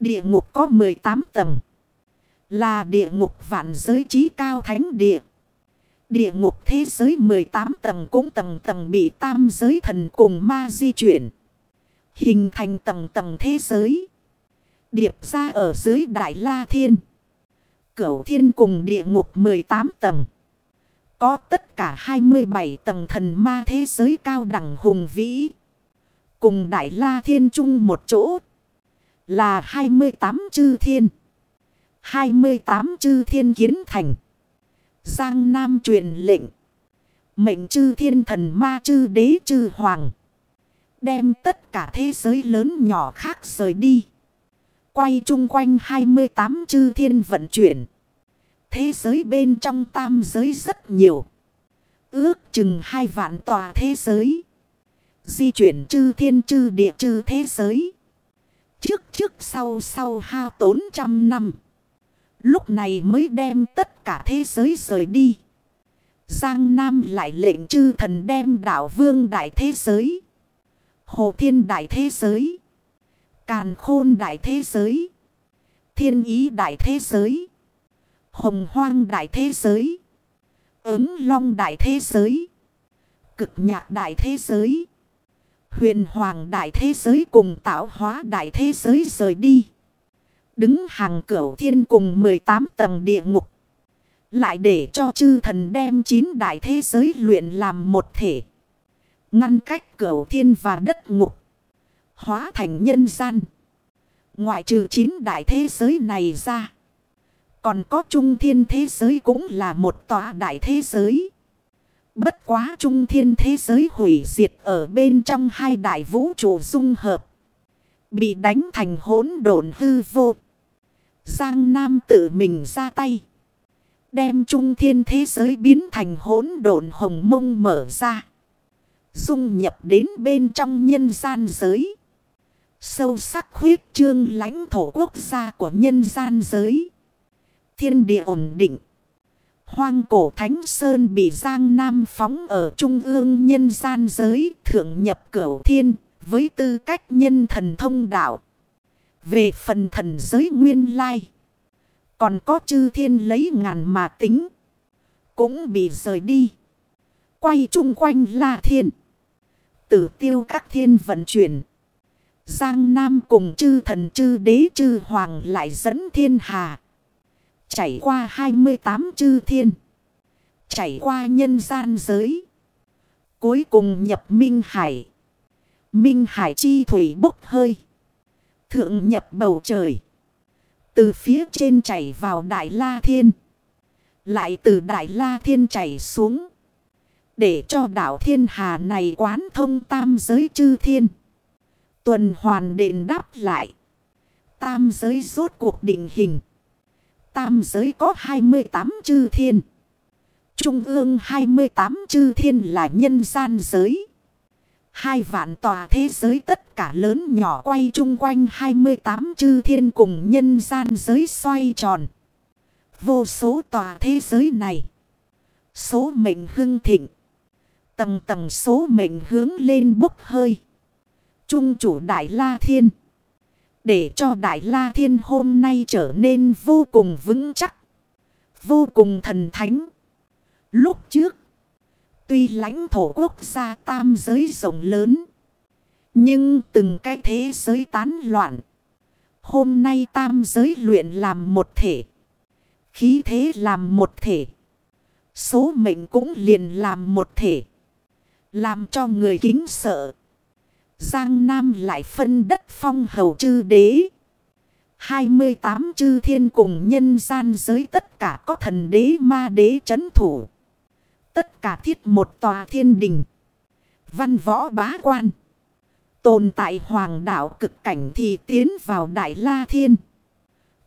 Địa ngục có 18 tầng. Là địa ngục vạn giới trí cao thánh địa. Địa ngục thế giới 18 tầng cũng tầng tầng bị tam giới thần cùng ma di chuyển. Hình thành tầng tầng thế giới. Điệp ra ở dưới Đại La Thiên. Cửu thiên cùng địa ngục 18 tầng. Có tất cả 27 tầng thần ma thế giới cao đẳng hùng vĩ. Cùng Đại La Thiên chung một chỗ. Là 28 chư thiên. 28 chư thiên kiến thành. Giang Nam truyền lệnh. Mệnh chư thiên thần ma chư đế chư hoàng. Đem tất cả thế giới lớn nhỏ khác rời đi. Quay chung quanh 28 chư thiên vận chuyển. Thế giới bên trong tam giới rất nhiều. Ước chừng hai vạn tòa thế giới. Di chuyển chư thiên chư địa chư thế giới. Trước trước sau sau hao tốn trăm năm. Lúc này mới đem tất cả thế giới rời đi. Giang Nam lại lệnh chư thần đem đảo vương đại thế giới. Hồ thiên đại thế giới. Càn khôn đại thế giới. Thiên ý đại thế giới. Hồng hoang đại thế giới. Ứng long đại thế giới. Cực nhạc đại thế giới. Huyền hoàng đại thế giới cùng tạo hóa đại thế giới rời đi. Đứng hàng cửu thiên cùng 18 tầng địa ngục. Lại để cho chư thần đem 9 đại thế giới luyện làm một thể. Ngăn cách cửu thiên và đất ngục. Hóa thành nhân gian. Ngoại trừ 9 đại thế giới này ra. Còn có trung thiên thế giới cũng là một tòa đại thế giới. Bất quá trung thiên thế giới hủy diệt ở bên trong hai đại vũ trụ dung hợp. Bị đánh thành hỗn độn hư vô. Giang Nam tự mình ra tay. Đem trung thiên thế giới biến thành hỗn độn hồng mông mở ra. Dung nhập đến bên trong nhân gian giới. Sâu sắc huyết trương lãnh thổ quốc gia của nhân gian giới. Thiên địa ổn định. Hoang cổ Thánh Sơn bị Giang Nam phóng ở trung ương nhân gian giới thượng nhập cửu thiên với tư cách nhân thần thông đạo. Về phần thần giới nguyên lai. Còn có chư thiên lấy ngàn mà tính. Cũng bị rời đi. Quay chung quanh là thiên. Tử tiêu các thiên vận chuyển. Giang Nam cùng chư thần, chư đế, chư hoàng lại dẫn thiên hà. Chảy qua 28 chư thiên. Chảy qua nhân gian giới. Cuối cùng nhập Minh Hải. Minh Hải chi thủy bốc hơi. Thượng nhập bầu trời. Từ phía trên chảy vào Đại La Thiên. Lại từ Đại La Thiên chảy xuống. Để cho đảo Thiên Hà này quán thông tam giới chư thiên. Tuần hoàn đền đáp lại. Tam giới rốt cuộc định hình. Tam giới có 28 chư thiên. Trung ương 28 chư thiên là nhân gian giới. Hai vạn tòa thế giới tất cả lớn nhỏ quay chung quanh 28 chư thiên cùng nhân gian giới xoay tròn. Vô số tòa thế giới này. Số mệnh hưng thịnh. Tầng tầng số mệnh hướng lên bốc hơi. Trung chủ Đại La Thiên. Để cho Đại La Thiên hôm nay trở nên vô cùng vững chắc. Vô cùng thần thánh. Lúc trước. Tuy lãnh thổ quốc gia tam giới rộng lớn. Nhưng từng cái thế giới tán loạn. Hôm nay tam giới luyện làm một thể. Khí thế làm một thể. Số mệnh cũng liền làm một thể. Làm cho người kính sợ. Giang Nam lại phân đất phong hầu chư đế. 28 chư thiên cùng nhân gian giới tất cả có thần đế ma đế chấn thủ. Tất cả thiết một tòa thiên đình. Văn võ bá quan. Tồn tại hoàng đảo cực cảnh thì tiến vào Đại La Thiên.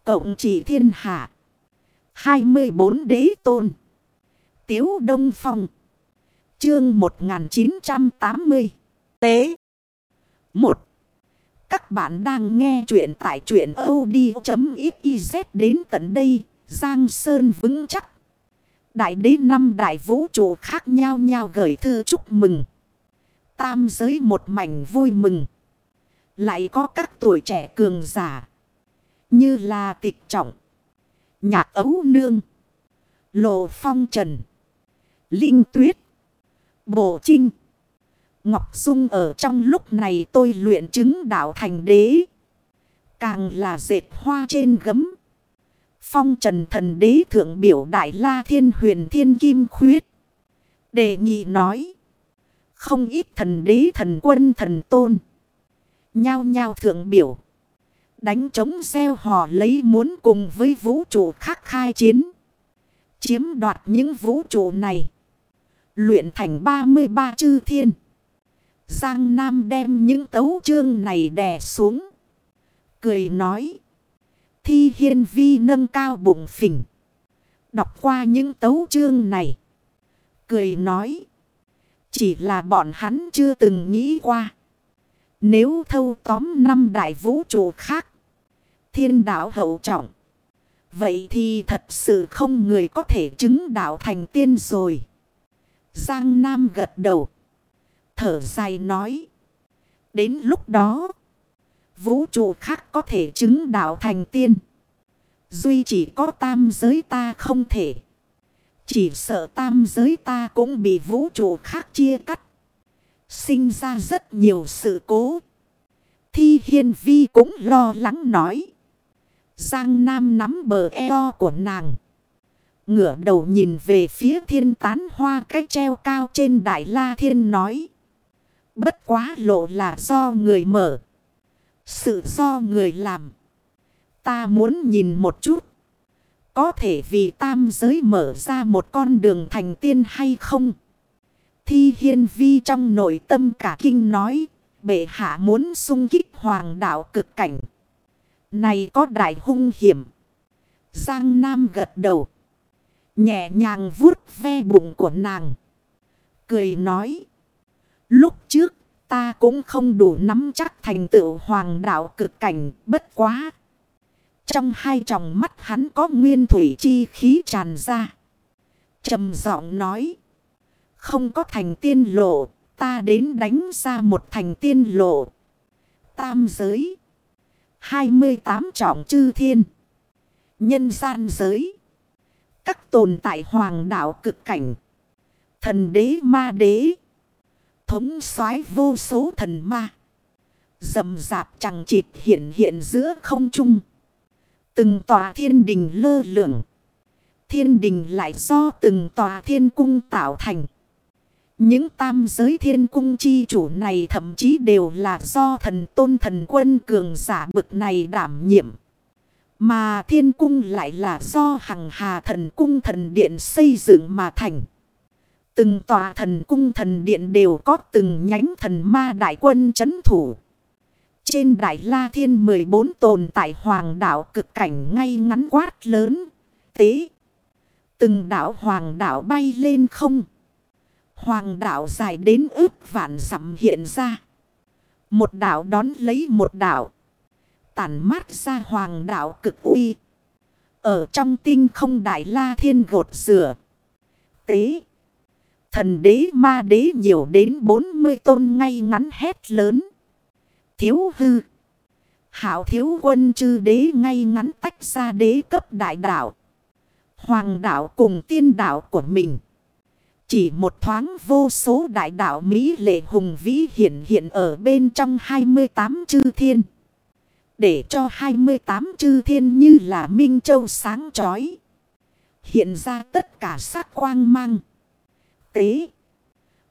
Cộng chỉ thiên hạ. 24 đế tôn. Tiếu Đông Phong. Chương 1980. Tế. 1. Các bạn đang nghe chuyện tại chuyện od.xyz đến tận đây. Giang Sơn vững chắc. Đại đế năm đại vũ trụ khác nhau nhau gửi thư chúc mừng. Tam giới một mảnh vui mừng. Lại có các tuổi trẻ cường giả. Như là tịch trọng. Nhạc ấu nương. Lộ phong trần. Linh tuyết. Bộ trinh. Ngọc Dung ở trong lúc này tôi luyện chứng đạo thành đế. Càng là dệt hoa trên gấm. Phong trần thần đế thượng biểu đại la thiên huyền thiên kim khuyết. Đề nghị nói. Không ít thần đế, thần quân, thần tôn. Nhao nhao thượng biểu. Đánh chống gieo hò lấy muốn cùng với vũ trụ khác khai chiến. Chiếm đoạt những vũ trụ này. Luyện thành 33 chư thiên. Giang Nam đem những tấu chương này đè xuống. Cười nói. Thi hiên vi nâng cao bụng phình. Đọc qua những tấu chương này. Cười nói. Chỉ là bọn hắn chưa từng nghĩ qua. Nếu thâu tóm năm đại vũ trụ khác. Thiên đạo hậu trọng. Vậy thì thật sự không người có thể chứng đạo thành tiên rồi. Giang Nam gật đầu. Thở dài nói. Đến lúc đó. Vũ trụ khác có thể chứng đạo thành tiên. Duy chỉ có tam giới ta không thể. Chỉ sợ tam giới ta cũng bị vũ trụ khác chia cắt. Sinh ra rất nhiều sự cố. Thi hiên vi cũng lo lắng nói. Giang Nam nắm bờ eo của nàng. Ngửa đầu nhìn về phía thiên tán hoa cách treo cao trên đại la thiên nói. Bất quá lộ là do người mở. Sự do người làm. Ta muốn nhìn một chút. Có thể vì tam giới mở ra một con đường thành tiên hay không? Thi hiên vi trong nội tâm cả kinh nói. Bệ hạ muốn sung kích hoàng đạo cực cảnh. Này có đại hung hiểm. Giang Nam gật đầu. Nhẹ nhàng vuốt ve bụng của nàng. Cười nói. Lúc trước, ta cũng không đủ nắm chắc thành tựu hoàng đạo cực cảnh, bất quá. Trong hai tròng mắt hắn có nguyên thủy chi khí tràn ra. trầm giọng nói. Không có thành tiên lộ. Ta đến đánh ra một thành tiên lộ. Tam giới. 28 trọng chư thiên. Nhân gian giới. Các tồn tại hoàng đạo cực cảnh. Thần đế ma đế. Thống soái vô số thần ma. Dầm dạp chẳng chịt hiện hiện giữa không trung. Từng tòa thiên đình lơ lửng. Thiên đình lại do từng tòa thiên cung tạo thành. Những tam giới thiên cung chi chủ này thậm chí đều là do thần tôn thần quân cường giả bực này đảm nhiệm. Mà thiên cung lại là do hằng hà thần cung thần điện xây dựng mà thành. Từng tòa thần cung thần điện đều có từng nhánh thần ma đại quân chấn thủ. Trên đại la thiên 14 tồn tại hoàng đảo cực cảnh ngay ngắn quát lớn, tế. Từng đảo hoàng đảo bay lên không. Hoàng đảo dài đến ước vạn dặm hiện ra. Một đảo đón lấy một đảo. Tản mát ra hoàng đảo cực uy. Ở trong tinh không đại la thiên gột rửa. Tế. Thần đế ma đế nhiều đến 40 tôn ngay ngắn hét lớn. Thiếu hư. Hảo thiếu quân chư đế ngay ngắn tách ra đế cấp đại đạo. Hoàng đạo cùng tiên đạo của mình. Chỉ một thoáng vô số đại đạo Mỹ lệ hùng vĩ hiện hiện ở bên trong 28 chư thiên. Để cho 28 chư thiên như là minh châu sáng chói. Hiện ra tất cả sắc quang mang. Tế.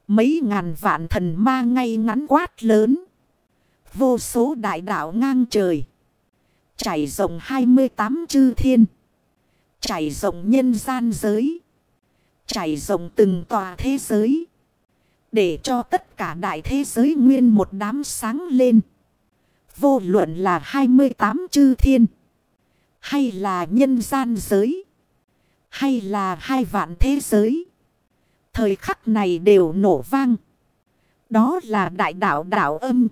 Mấy ngàn vạn thần ma ngay ngắn quát lớn. Vô số đại đạo ngang trời. Chảy rộng 28 chư thiên. Chảy rộng nhân gian giới. Chảy rộng từng tòa thế giới. Để cho tất cả đại thế giới nguyên một đám sáng lên. Vô luận là 28 chư thiên. Hay là nhân gian giới. Hay là hai vạn thế giới. Thời khắc này đều nổ vang. Đó là đại đạo đạo âm.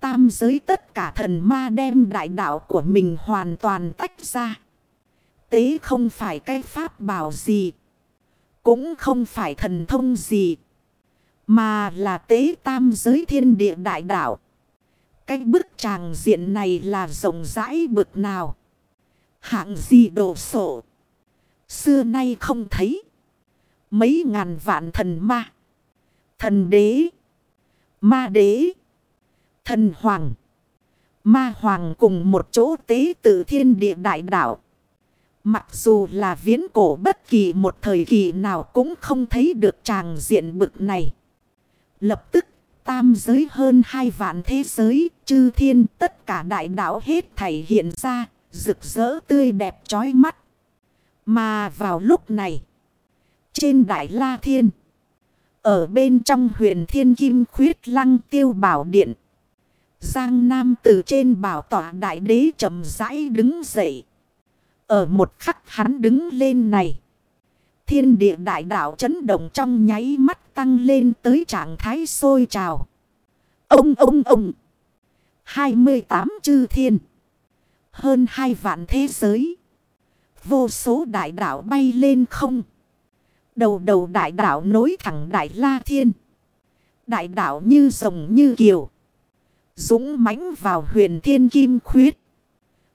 Tam giới tất cả thần ma đem đại đạo của mình hoàn toàn tách ra. Tế không phải cái pháp bảo gì. Cũng không phải thần thông gì. Mà là tế tam giới thiên địa đại đạo. Cái bức tràng diện này là rộng rãi bực nào. Hạng gì đổ sổ Xưa nay không thấy. Mấy ngàn vạn thần ma. Thần đế. Ma đế. Thần hoàng. Ma hoàng cùng một chỗ tế tự thiên địa đại đạo. Mặc dù là viễn cổ bất kỳ một thời kỳ nào cũng không thấy được tràng diện bực này. Lập tức tam giới hơn hai vạn thế giới, chư thiên tất cả đại đạo hết thảy hiện ra, rực rỡ tươi đẹp chói mắt. Mà vào lúc này, trên đại la thiên, ở bên trong huyền thiên kim khuyết lăng tiêu bảo điện, Giang Nam từ trên bảo tỏa đại đế chậm rãi đứng dậy. Ở một khắc hắn đứng lên này. Thiên địa đại đạo chấn động trong nháy mắt tăng lên tới trạng thái sôi trào. Ông ông ông. 28 chư thiên. Hơn hai vạn thế giới. Vô số đại đạo bay lên không. Đầu đầu đại đạo nối thẳng đại la thiên. Đại đạo như rồng như kiều. Dũng mãnh vào huyền thiên kim khuyết.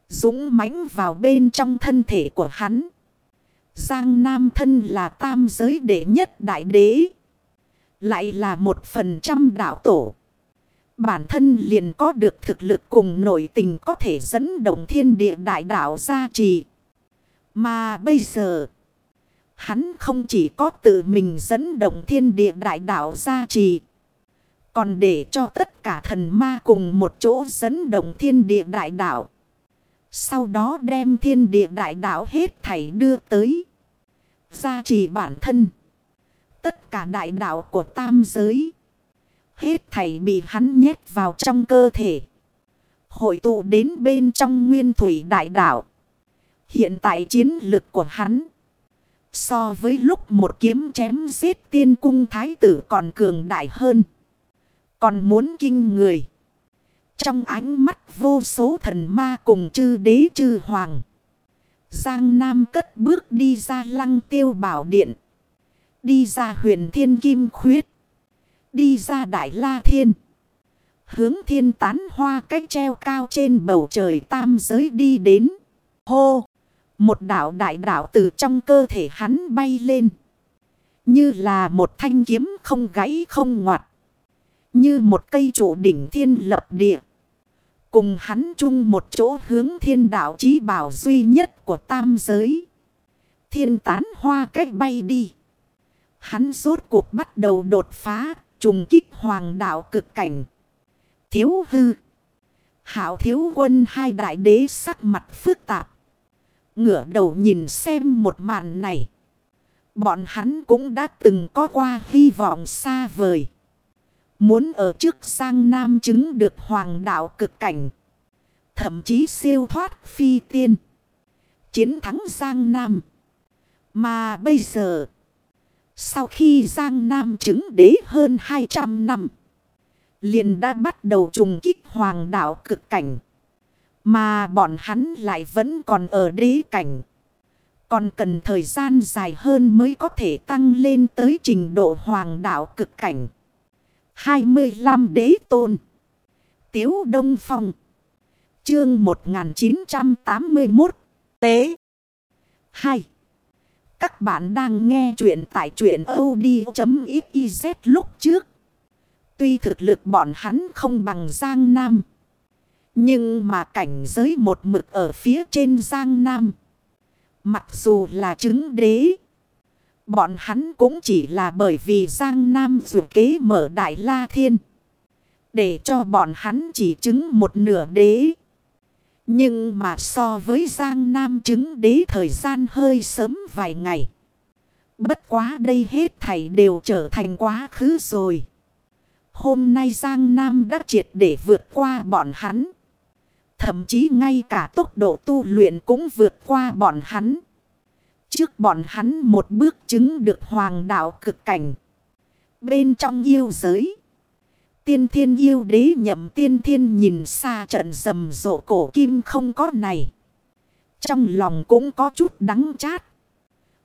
Dũng mãnh vào bên trong thân thể của hắn. Giang Nam thân là tam giới đệ nhất đại đế. Lại là một phần trăm đạo tổ. Bản thân liền có được thực lực cùng nội tình có thể dẫn động thiên địa đại đạo gia trì. Mà bây giờ, hắn không chỉ có tự mình dẫn động thiên địa đại đạo gia trì. Còn để cho tất cả thần ma cùng một chỗ dẫn động thiên địa đại đạo. Sau đó đem thiên địa đại đạo hết thảy đưa tới. Gia trì bản thân. Tất cả đại đạo của tam giới. Hết thảy bị hắn nhét vào trong cơ thể. Hội tụ đến bên trong nguyên thủy đại đạo. Hiện tại chiến lực của hắn. So với lúc một kiếm chém giết tiên cung thái tử còn cường đại hơn. Còn muốn kinh người. Trong ánh mắt vô số thần ma cùng chư đế chư hoàng. Giang Nam cất bước đi ra lăng tiêu bảo điện. Đi ra huyền thiên kim khuyết. Đi ra đại la thiên. Hướng thiên tán hoa cách treo cao trên bầu trời tam giới đi đến. Hô! Một đảo đại đảo từ trong cơ thể hắn bay lên. Như là một thanh kiếm không gãy không ngoặt. Như một cây trụ đỉnh thiên lập địa. Cùng hắn chung một chỗ hướng thiên đạo chí bảo duy nhất của tam giới. Thiên tán hoa cách bay đi. Hắn rốt cuộc bắt đầu đột phá, trùng kích hoàng đạo cực cảnh. Thiếu hư. Hảo thiếu quân hai đại đế sắc mặt phức tạp. Ngửa đầu nhìn xem một màn này. Bọn hắn cũng đã từng có qua hy vọng xa vời. Muốn ở trước sang nam chứng được hoàng đạo cực cảnh. Thậm chí siêu thoát phi tiên. Chiến thắng Giang Nam. Mà bây giờ. Sau khi Giang Nam chứng đế hơn 200 năm. Liền đã bắt đầu trùng kích hoàng đạo cực cảnh. Mà bọn hắn lại vẫn còn ở đế cảnh. Còn cần thời gian dài hơn mới có thể tăng lên tới trình độ hoàng đạo cực cảnh. 25 đế tôn. Tiếu Đông Phong. Chương 1981. Tế. 2. Các bạn đang nghe chuyện tại chuyện od.xyz lúc trước. Tuy thực lực bọn hắn không bằng Giang Nam. Nhưng mà cảnh giới một mực ở phía trên Giang Nam. Mặc dù là chứng đế. Bọn hắn cũng chỉ là bởi vì Giang Nam dù kế mở Đại La Thiên. Để cho bọn hắn chỉ chứng một nửa đế. Nhưng mà so với Giang Nam chứng đế thời gian hơi sớm vài ngày. Bất quá đây hết thảy đều trở thành quá khứ rồi. Hôm nay Giang Nam đã triệt để vượt qua bọn hắn. Thậm chí ngay cả tốc độ tu luyện cũng vượt qua bọn hắn. Trước bọn hắn một bước chứng được hoàng đạo cực cảnh. Bên trong yêu giới. Tiên thiên yêu đế nhậm tiên thiên nhìn xa trận rầm rộ cổ kim không có này. Trong lòng cũng có chút đắng chát.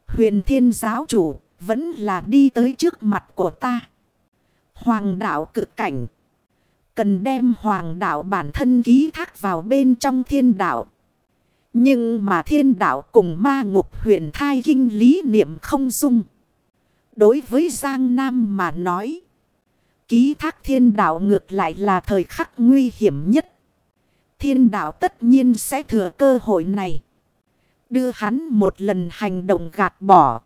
Huyền thiên giáo chủ vẫn là đi tới trước mặt của ta. Hoàng đạo cực cảnh. Cần đem hoàng đạo bản thân ký thác vào bên trong thiên đạo. Nhưng mà thiên đạo cùng ma ngục huyền thai kinh lý niệm không dung. Đối với Giang Nam mà nói. Ký thác thiên đạo ngược lại là thời khắc nguy hiểm nhất. Thiên đạo tất nhiên sẽ thừa cơ hội này. Đưa hắn một lần hành động gạt bỏ.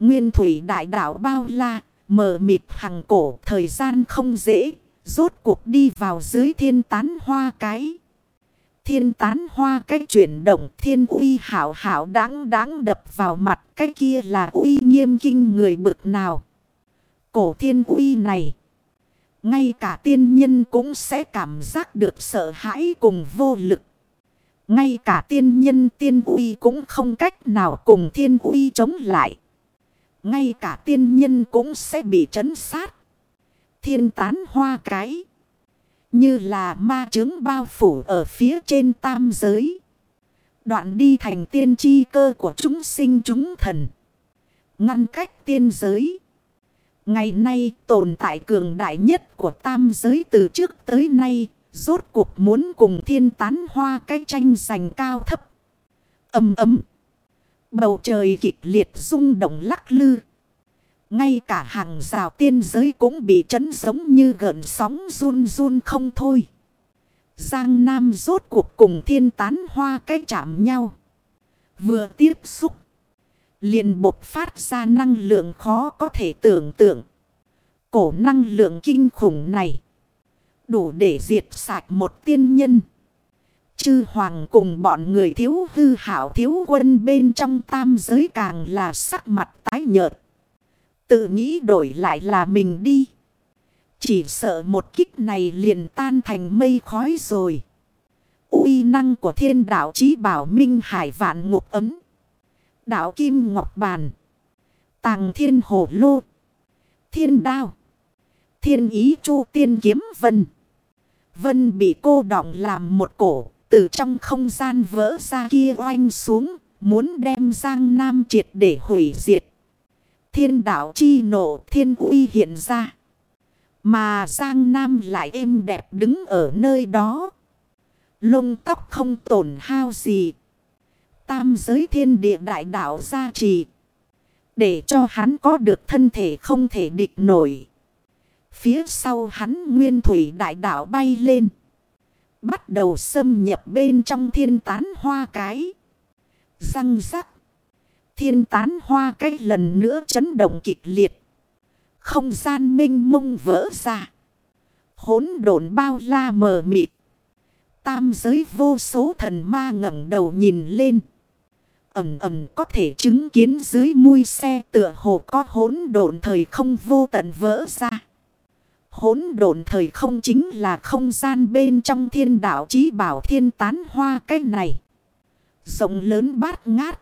Nguyên thủy đại đạo bao la, mờ mịt hằng cổ, thời gian không dễ, rốt cuộc đi vào dưới thiên tán hoa cái. Thiên tán hoa cái chuyển động thiên uy hảo hảo đáng đáng đập vào mặt cái kia là uy nghiêm kinh người bực nào. Cổ thiên uy này. Ngay cả tiên nhân cũng sẽ cảm giác được sợ hãi cùng vô lực. Ngay cả tiên nhân tiên uy cũng không cách nào cùng thiên uy chống lại. Ngay cả tiên nhân cũng sẽ bị trấn sát. Thiên tán hoa cái. Như là ma chứng bao phủ ở phía trên tam giới. Đoạn đi thành tiên tri cơ của chúng sinh chúng thần. Ngăn cách tiên giới. Ngày nay tồn tại cường đại nhất của tam giới từ trước tới nay. Rốt cuộc muốn cùng thiên tán hoa cái tranh giành cao thấp. Âm ấm. Bầu trời kịch liệt rung động lắc lư. Ngay cả hàng rào tiên giới cũng bị chấn giống như gợn sóng run run không thôi. Giang Nam rốt cuộc cùng thiên tán hoa cái chạm nhau. Vừa tiếp xúc. Liền bộc phát ra năng lượng khó có thể tưởng tượng. Cổ năng lượng kinh khủng này. Đủ để diệt sạch một tiên nhân. Chư hoàng cùng bọn người thiếu hư hảo thiếu quân bên trong tam giới càng là sắc mặt tái nhợt. Tự nghĩ đổi lại là mình đi. Chỉ sợ một kích này liền tan thành mây khói rồi. uy năng của thiên đạo chí bảo minh hải vạn ngục ấm. Đạo kim ngọc bàn. Tàng thiên hổ lô. Thiên đao. Thiên ý chu tiên kiếm vân. Vân bị cô đọng làm một cổ. Từ trong không gian vỡ ra kia oanh xuống. Muốn đem Giang Nam triệt để hủy diệt. Thiên đạo chi nộ thiên uy hiện ra. Mà Giang Nam lại êm đẹp đứng ở nơi đó. Lông tóc không tổn hao gì. Tam giới thiên địa đại đạo gia trì. Để cho hắn có được thân thể không thể địch nổi. Phía sau hắn nguyên thủy đại đạo bay lên. Bắt đầu xâm nhập bên trong thiên tán hoa cái. Răng rắc. Thiên tán hoa cái lần nữa chấn động kịch liệt. Không gian minh mông vỡ ra. Hốn độn bao la mờ mịt. Tam giới vô số thần ma ngẩng đầu nhìn lên. Ẩm ẩm có thể chứng kiến dưới mui xe tựa hồ có hốn độn thời không vô tận vỡ ra. Hốn độn thời không chính là không gian bên trong thiên đạo chí bảo thiên tán hoa cái này. Rộng lớn bát ngát.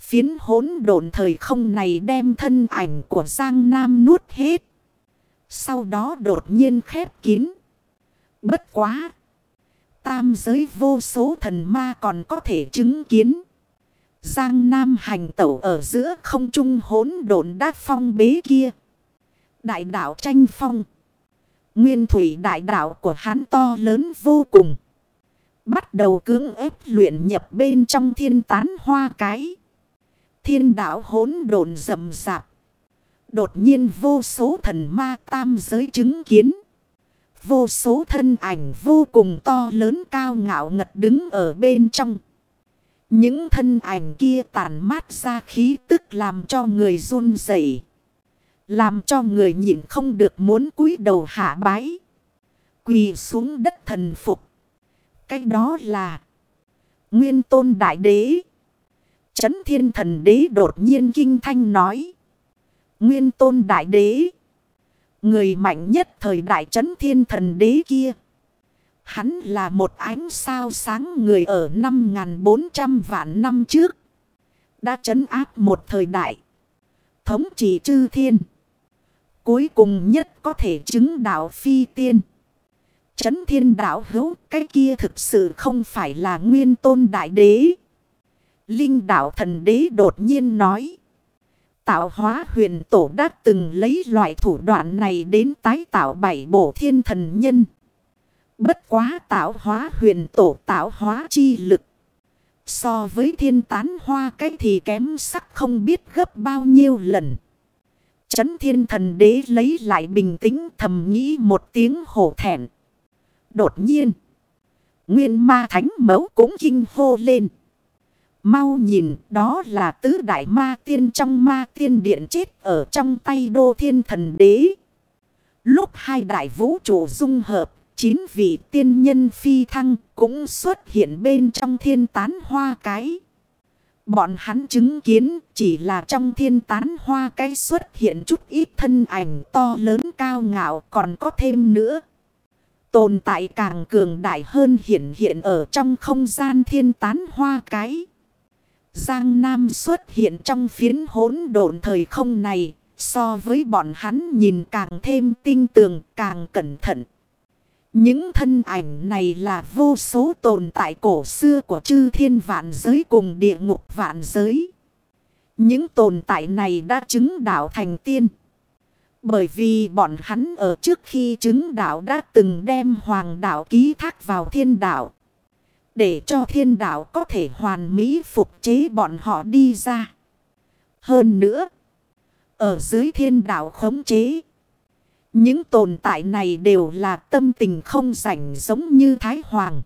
Phiến hốn độn thời không này đem thân ảnh của Giang Nam nuốt hết. Sau đó đột nhiên khép kín. Bất quá. Tam giới vô số thần ma còn có thể chứng kiến. Giang Nam hành tẩu ở giữa không trung hốn độn đát phong bế kia. Đại đạo tranh phong. Nguyên thủy đại đạo của hắn to lớn vô cùng. Bắt đầu cưỡng ép luyện nhập bên trong thiên tán hoa cái. Thiên đạo hỗn độn rầm rạp. Đột nhiên vô số thần ma tam giới chứng kiến. Vô số thân ảnh vô cùng to lớn cao ngạo ngật đứng ở bên trong. Những thân ảnh kia tàn mát ra khí tức làm cho người run rẩy, Làm cho người nhìn không được muốn cúi đầu hạ bái. Quỳ xuống đất thần phục. Cái đó là Nguyên tôn đại đế. Chấn thiên thần đế đột nhiên kinh thanh nói. Nguyên tôn đại đế. Người mạnh nhất thời đại chấn thiên thần đế kia. Hắn là một ánh sao sáng người ở 5.400 vạn năm trước. Đã chấn áp một thời đại. Thống trị chư thiên. Cuối cùng nhất có thể chứng đạo phi tiên. Chấn thiên đạo hữu, cái kia thực sự không phải là nguyên tôn đại đế. Linh đạo thần đế đột nhiên nói. Tạo hóa huyền tổ đã từng lấy loại thủ đoạn này đến tái tạo bảy bộ thiên thần nhân. Bất quá tạo hóa huyền tổ, tạo hóa chi lực. So với thiên tán hoa cái thì kém sắc không biết gấp bao nhiêu lần. Chấn thiên thần đế lấy lại bình tĩnh thầm nghĩ một tiếng hổ thẹn. Đột nhiên. Nguyên ma thánh mẫu cũng kinh hô lên. Mau nhìn đó là tứ đại ma tiên trong ma tiên điện chết ở trong tay đô thiên thần đế. Lúc hai đại vũ trụ dung hợp, chín vị tiên nhân phi thăng cũng xuất hiện bên trong thiên tán hoa cái. Bọn hắn chứng kiến chỉ là trong thiên tán hoa cái xuất hiện chút ít thân ảnh to lớn cao ngạo còn có thêm nữa. Tồn tại càng cường đại hơn hiện hiện ở trong không gian thiên tán hoa cái. Giang Nam xuất hiện trong phiến hỗn độn thời không này, so với bọn hắn nhìn càng thêm tinh tường, càng cẩn thận. Những thân ảnh này là vô số tồn tại cổ xưa của chư thiên vạn giới cùng địa ngục vạn giới. Những tồn tại này đã chứng đạo thành tiên. Bởi vì bọn hắn ở trước khi chứng đạo đã từng đem hoàng đạo ký thác vào thiên đạo. Để cho thiên đạo có thể hoàn mỹ phục chế bọn họ đi ra. Hơn nữa. Ở dưới thiên đạo khống chế. Những tồn tại này đều là tâm tình không rảnh giống như Thái Hoàng.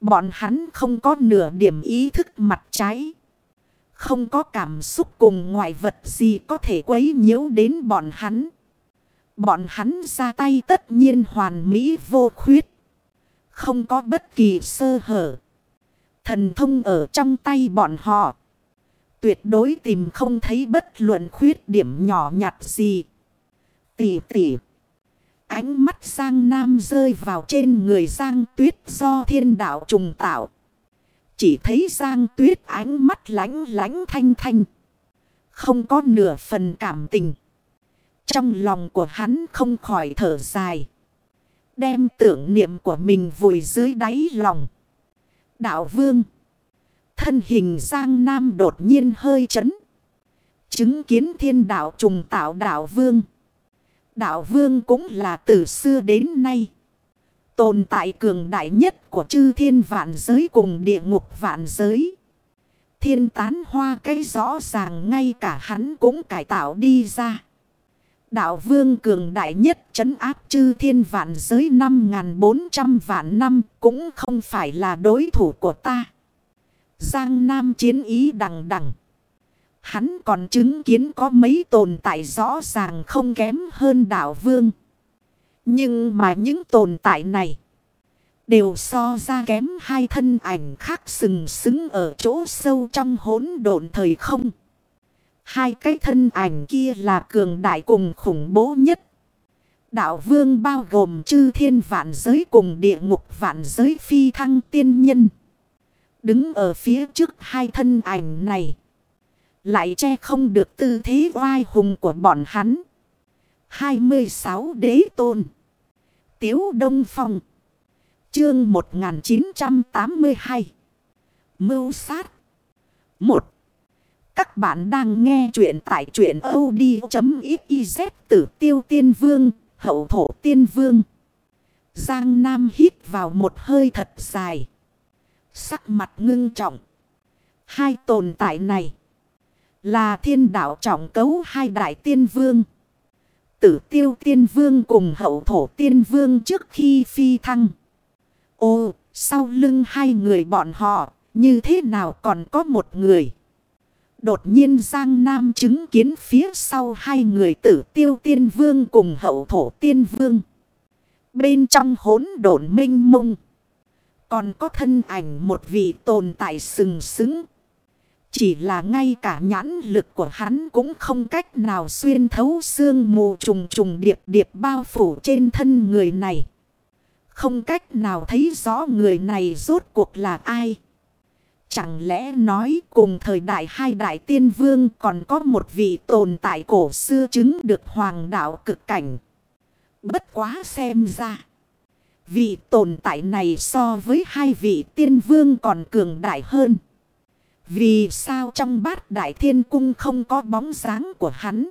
Bọn hắn không có nửa điểm ý thức mặt trái. Không có cảm xúc cùng ngoại vật gì có thể quấy nhiễu đến bọn hắn. Bọn hắn ra tay tất nhiên hoàn mỹ vô khuyết. Không có bất kỳ sơ hở. Thần thông ở trong tay bọn họ. Tuyệt đối tìm không thấy bất luận khuyết điểm nhỏ nhặt gì. Tỷ tỷ. Ánh mắt Giang Nam rơi vào trên người Giang Tuyết do thiên đạo trùng tạo. Chỉ thấy Giang Tuyết ánh mắt lánh lánh thanh thanh. Không có nửa phần cảm tình. Trong lòng của hắn không khỏi thở dài. Đem tưởng niệm của mình vùi dưới đáy lòng. Đạo vương. Thân hình Giang Nam đột nhiên hơi chấn. Chứng kiến thiên đạo trùng tạo đạo vương. Đạo vương cũng là từ xưa đến nay. Tồn tại cường đại nhất của chư thiên vạn giới cùng địa ngục vạn giới. Thiên tán hoa cái rõ ràng ngay cả hắn cũng cải tạo đi ra. Đạo vương cường đại nhất, trấn áp chư thiên vạn giới 5.400 vạn năm, cũng không phải là đối thủ của ta. Giang Nam chiến ý đằng đằng. Hắn còn chứng kiến có mấy tồn tại rõ ràng không kém hơn đạo vương. Nhưng mà những tồn tại này đều so ra kém hai thân ảnh khác sừng sững ở chỗ sâu trong hỗn độn thời không. Hai cái thân ảnh kia là cường đại cùng khủng bố nhất. Đạo vương bao gồm chư thiên vạn giới cùng địa ngục vạn giới phi thăng tiên nhân. Đứng ở phía trước hai thân ảnh này. Lại che không được tư thế oai hùng của bọn hắn. 26 đế tôn. Tiếu Đông Phong. Chương 1982. Mưu sát. 1. Các bạn đang nghe chuyện tại chuyện od.xyz tử tiêu tiên vương, hậu thổ tiên vương. Giang Nam hít vào một hơi thật dài. Sắc mặt ngưng trọng. Hai tồn tại này. Là thiên đạo trọng cấu hai đại tiên vương. Tử tiêu tiên vương cùng hậu thổ tiên vương trước khi phi thăng. Ô, sau lưng hai người bọn họ, như thế nào còn có một người. Đột nhiên Giang Nam chứng kiến phía sau hai người tử tiêu tiên vương cùng hậu thổ tiên vương. Bên trong hốn độn minh mông. Còn có thân ảnh một vị tồn tại sừng sững. Chỉ là ngay cả nhãn lực của hắn cũng không cách nào xuyên thấu xương mù trùng trùng điệp điệp bao phủ trên thân người này. Không cách nào thấy rõ người này rốt cuộc là ai. Chẳng lẽ nói cùng thời đại hai đại tiên vương còn có một vị tồn tại cổ xưa chứng được hoàng đạo cực cảnh. Bất quá xem ra. Vị tồn tại này so với hai vị tiên vương còn cường đại hơn. Vì sao trong bát đại thiên cung không có bóng dáng của hắn?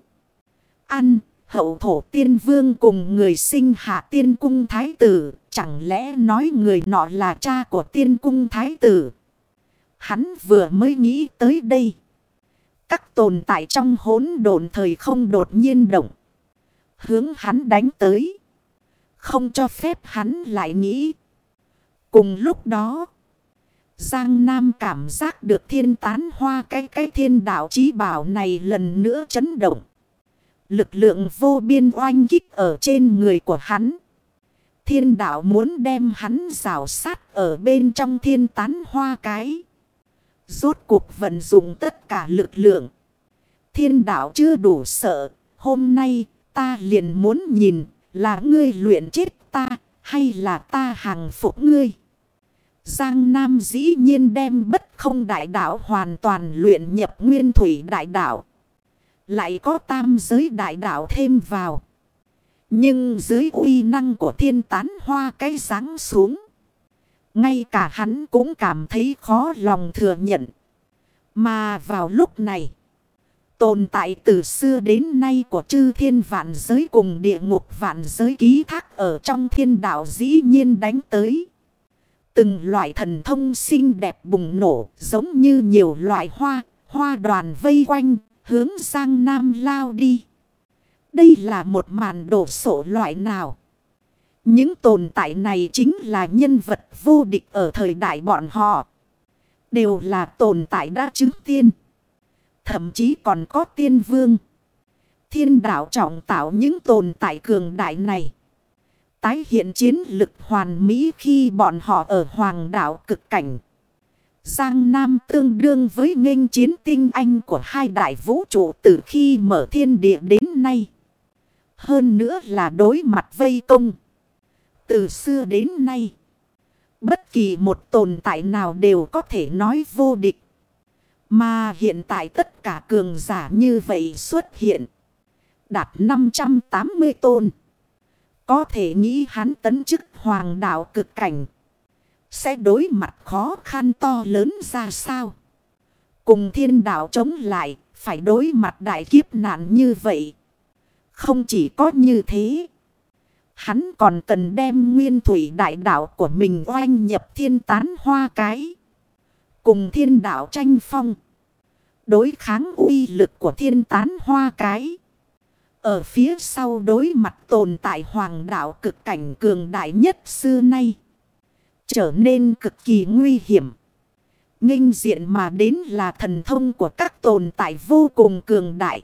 Ăn, hậu thổ tiên vương cùng người sinh hạ tiên cung thái tử. Chẳng lẽ nói người nọ là cha của tiên cung thái tử? Hắn vừa mới nghĩ tới đây. Các tồn tại trong hỗn độn thời không đột nhiên động. Hướng hắn đánh tới. Không cho phép hắn lại nghĩ. Cùng lúc đó. Giang Nam cảm giác được thiên tán hoa cái cái thiên đạo trí bảo này lần nữa chấn động. Lực lượng vô biên oanh kích ở trên người của hắn. Thiên đạo muốn đem hắn rào sát ở bên trong thiên tán hoa cái. Rốt cuộc vận dụng tất cả lực lượng. Thiên đạo chưa đủ sợ. Hôm nay, ta liền muốn nhìn, là ngươi luyện chết ta, hay là ta hàng phục ngươi. Giang Nam dĩ nhiên đem bất không đại đạo hoàn toàn luyện nhập nguyên thủy đại đạo. Lại có tam giới đại đạo thêm vào. Nhưng dưới uy năng của thiên tán hoa cái sáng xuống. Ngay cả hắn cũng cảm thấy khó lòng thừa nhận. Mà vào lúc này. Tồn tại từ xưa đến nay của chư thiên vạn giới cùng địa ngục vạn giới ký thác ở trong thiên đạo dĩ nhiên đánh tới. Từng loại thần thông xinh đẹp bùng nổ giống như nhiều loại hoa, hoa đoàn vây quanh, hướng sang nam lao đi. Đây là một màn đổ sổ loại nào? Những tồn tại này chính là nhân vật vô địch ở thời đại bọn họ. Đều là tồn tại đã chứng tiên. Thậm chí còn có tiên vương. Thiên đạo trọng tạo những tồn tại cường đại này. Tái hiện chiến lực hoàn mỹ khi bọn họ ở hoàng đảo cực cảnh. Giang Nam tương đương với nghênh chiến tinh anh của hai đại vũ trụ từ khi mở thiên địa đến nay. Hơn nữa là đối mặt vây công. Từ xưa đến nay, bất kỳ một tồn tại nào đều có thể nói vô địch. Mà hiện tại tất cả cường giả như vậy xuất hiện. Đạt 580 tôn. Có thể nghĩ hắn tấn chức hoàng đạo cực cảnh. Sẽ đối mặt khó khăn to lớn ra sao. Cùng thiên đạo chống lại. Phải đối mặt đại kiếp nạn như vậy. Không chỉ có như thế. Hắn còn cần đem nguyên thủy đại đạo của mình oanh nhập thiên tán hoa cái. Cùng thiên đạo tranh phong. Đối kháng uy lực của thiên tán hoa cái. Ở phía sau đối mặt tồn tại hoàng đạo cực cảnh cường đại nhất xưa nay. Trở nên cực kỳ nguy hiểm. Nghinh diện mà đến là thần thông của các tồn tại vô cùng cường đại.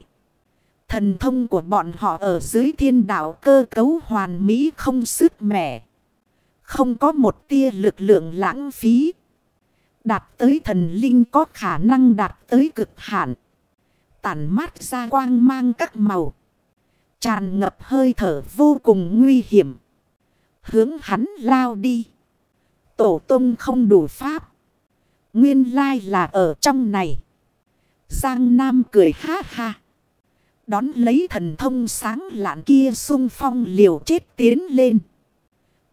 Thần thông của bọn họ ở dưới thiên đạo cơ cấu hoàn mỹ không sức mẻ. Không có một tia lực lượng lãng phí. Đạt tới thần linh có khả năng đạt tới cực hạn. Tản mát ra quang mang các màu. Tràn ngập hơi thở vô cùng nguy hiểm. Hướng hắn lao đi. Tổ tung không đủ pháp. Nguyên lai là ở trong này. Giang Nam cười ha ha. Đón lấy thần thông sáng lạn kia sung phong liều chết tiến lên.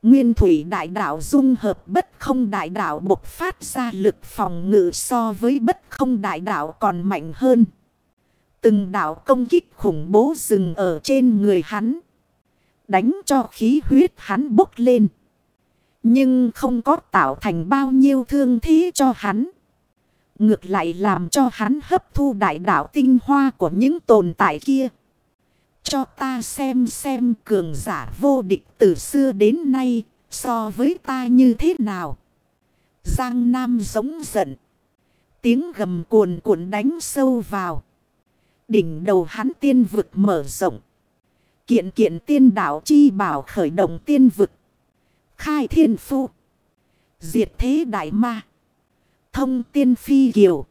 Nguyên thủy đại đạo dung hợp bất không đại đạo bộc phát ra lực phòng ngự so với bất không đại đạo còn mạnh hơn. Từng đạo công kích khủng bố dừng ở trên người hắn. Đánh cho khí huyết hắn bốc lên. Nhưng không có tạo thành bao nhiêu thương thế cho hắn. Ngược lại làm cho hắn hấp thu đại đạo tinh hoa của những tồn tại kia. Cho ta xem xem cường giả vô địch từ xưa đến nay, so với ta như thế nào. Giang Nam giống giận. Tiếng gầm cuồn cuộn đánh sâu vào. Đỉnh đầu hắn tiên vực mở rộng. Kiện kiện tiên đạo chi bảo khởi động tiên vực. Khai thiên phu. Diệt thế đại ma. Thông tiên phi kiều.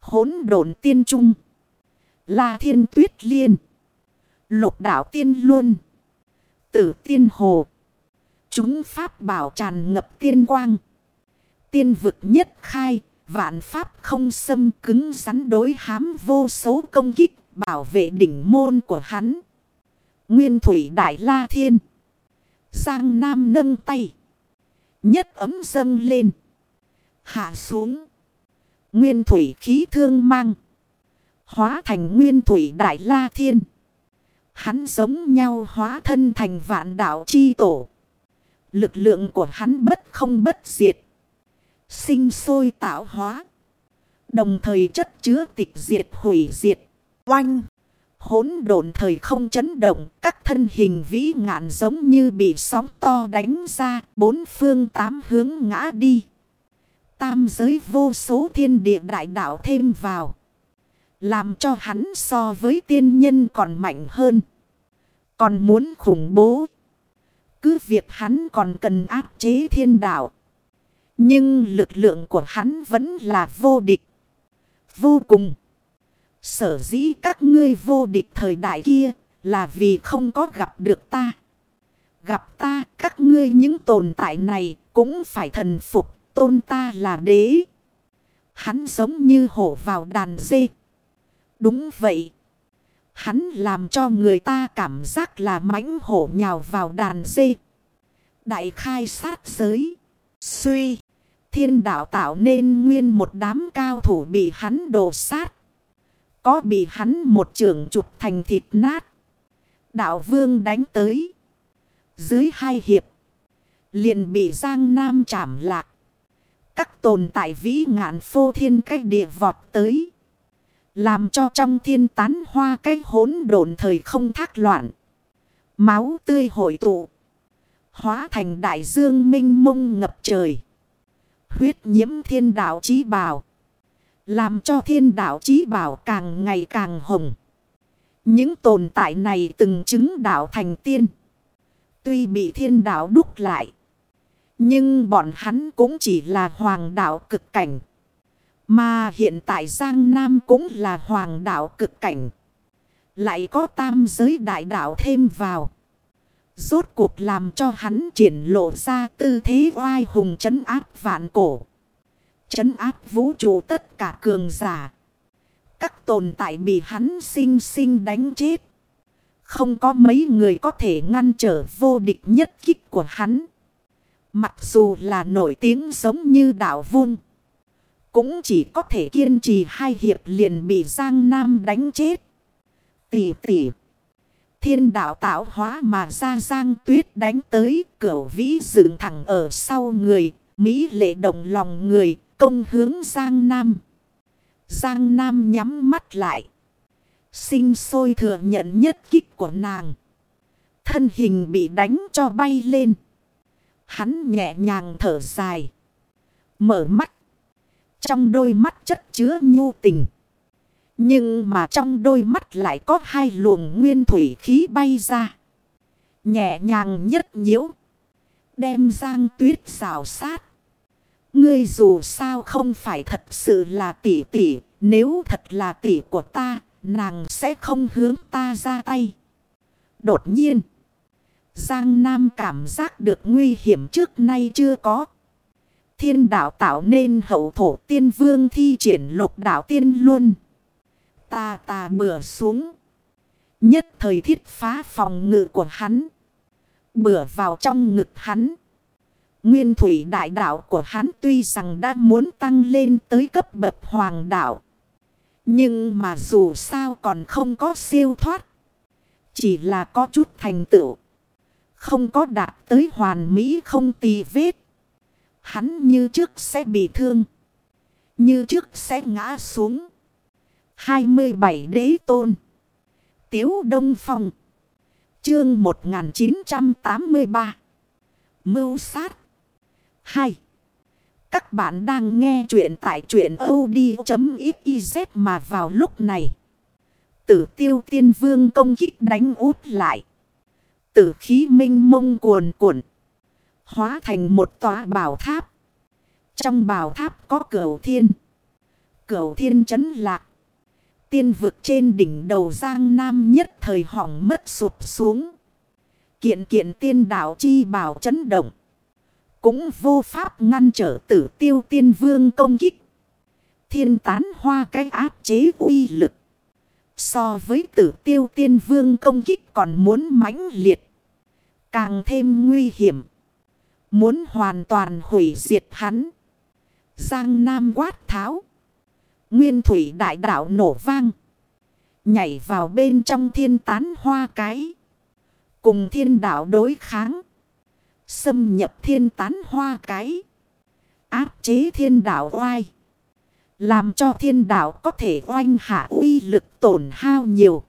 Hốn đồn tiên trung. La thiên tuyết liên. Lục đạo tiên luân. Tử tiên hồ. Chúng pháp bảo tràn ngập tiên quang. Tiên vực nhất khai. Vạn pháp không xâm cứng rắn đối hám vô số công kích. Bảo vệ đỉnh môn của hắn. Nguyên thủy đại la thiên. Giang Nam nâng tay. Nhất ấm dâng lên. Hạ xuống. Nguyên thủy khí thương mang. Hóa thành nguyên thủy đại la thiên. Hắn giống nhau hóa thân thành vạn đạo chi tổ. Lực lượng của hắn bất không bất diệt. Sinh sôi tạo hóa. Đồng thời chất chứa tịch diệt hủy diệt. Oanh! hỗn độn thời không chấn động, các thân hình vĩ ngạn giống như bị sóng to đánh ra, bốn phương tám hướng ngã đi. Tam giới vô số thiên địa đại đạo thêm vào. Làm cho hắn so với tiên nhân còn mạnh hơn. Còn muốn khủng bố. Cứ việc hắn còn cần áp chế thiên đạo. Nhưng lực lượng của hắn vẫn là vô địch. Vô cùng. Sở dĩ các ngươi vô địch thời đại kia là vì không có gặp được ta. Gặp ta, các ngươi những tồn tại này cũng phải thần phục tôn ta là đế. Hắn giống như hổ vào đàn dê. Đúng vậy. Hắn làm cho người ta cảm giác là mãnh hổ nhào vào đàn dê. Đại khai sát giới. Suy. Thiên đạo tạo nên nguyên một đám cao thủ bị hắn đổ sát. Có bị hắn một trường chụp thành thịt nát. Đạo vương đánh tới. Dưới hai hiệp. Liền bị Giang Nam chảm lạc. Các tồn tại vĩ ngạn phô thiên cách địa vọt tới. Làm cho trong thiên tán hoa cái hỗn độn thời không thác loạn. Máu tươi hội tụ. Hóa thành đại dương minh mông ngập trời. Huyết nhiễm thiên đạo chí bào. Làm cho thiên đạo chí bảo càng ngày càng hồng. Những tồn tại này từng chứng đạo thành tiên. Tuy bị thiên đạo đúc lại. Nhưng bọn hắn cũng chỉ là hoàng đạo cực cảnh. Mà hiện tại Giang Nam cũng là hoàng đạo cực cảnh. Lại có tam giới đại đạo thêm vào. Rốt cuộc làm cho hắn triển lộ ra tư thế oai hùng trấn áp vạn cổ. Trấn áp vũ trụ tất cả cường giả. Các tồn tại bị hắn sinh sinh đánh chết. Không có mấy người có thể ngăn trở vô địch nhất kích của hắn. Mặc dù là nổi tiếng giống như đảo vun Cũng chỉ có thể kiên trì hai hiệp liền bị Giang Nam đánh chết. Tỷ tỷ. Thiên đạo tạo hóa mà ra Giang Tuyết đánh tới. cửa vĩ dựng thẳng ở sau người. Mỹ lệ động lòng người. Công hướng Giang Nam. Giang Nam nhắm mắt lại. Sinh sôi thừa nhận nhất kích của nàng. Thân hình bị đánh cho bay lên. Hắn nhẹ nhàng thở dài. Mở mắt. Trong đôi mắt chất chứa nhu tình. Nhưng mà trong đôi mắt lại có hai luồng nguyên thủy khí bay ra. Nhẹ nhàng nhất nhiễu. Đem giang tuyết xào sát. Ngươi dù sao không phải thật sự là tỷ tỷ. Nếu thật là tỷ của ta, nàng sẽ không hướng ta ra tay. Đột nhiên. Giang Nam cảm giác được nguy hiểm trước nay chưa có. Thiên đạo tạo nên hậu thổ tiên vương thi triển lục đạo tiên luôn. Ta ta bừa xuống. Nhất thời thiết phá phòng ngự của hắn. Bừa vào trong ngực hắn. Nguyên thủy đại đạo của hắn tuy rằng đã muốn tăng lên tới cấp bậc hoàng đạo. Nhưng mà dù sao còn không có siêu thoát. Chỉ là có chút thành tựu. Không có đạt tới hoàn mỹ không tì vết. Hắn như trước sẽ bị thương. Như trước sẽ ngã xuống. 27 đế tôn. Tiếu Đông Phong. Chương 1983. Mưu sát. 2. Các bạn đang nghe chuyện tại chuyện od.xyz mà vào lúc này. Tử tiêu tiên vương công kích đánh út lại. Tử khí minh mông cuồn cuộn. Hóa thành một tòa bảo tháp. Trong bảo tháp có cửu thiên. Cửu thiên chấn lạc. Tiên vực trên đỉnh đầu Giang Nam nhất thời hỏng mất sụp xuống. Kiện kiện tiên đạo chi bảo chấn động. Cũng vô pháp ngăn trở tử tiêu tiên vương công kích. Thiên tán hoa cái áp chế uy lực. So với tử tiêu tiên vương công kích còn muốn mãnh liệt. Càng thêm nguy hiểm. Muốn hoàn toàn hủy diệt hắn. Giang Nam quát tháo. Nguyên thủy đại đạo nổ vang. Nhảy vào bên trong thiên tán hoa cái. Cùng thiên đạo đối kháng. Xâm nhập thiên tán hoa cái. Áp chế thiên đạo oai. Làm cho thiên đạo có thể oanh hạ uy lực tổn hao nhiều.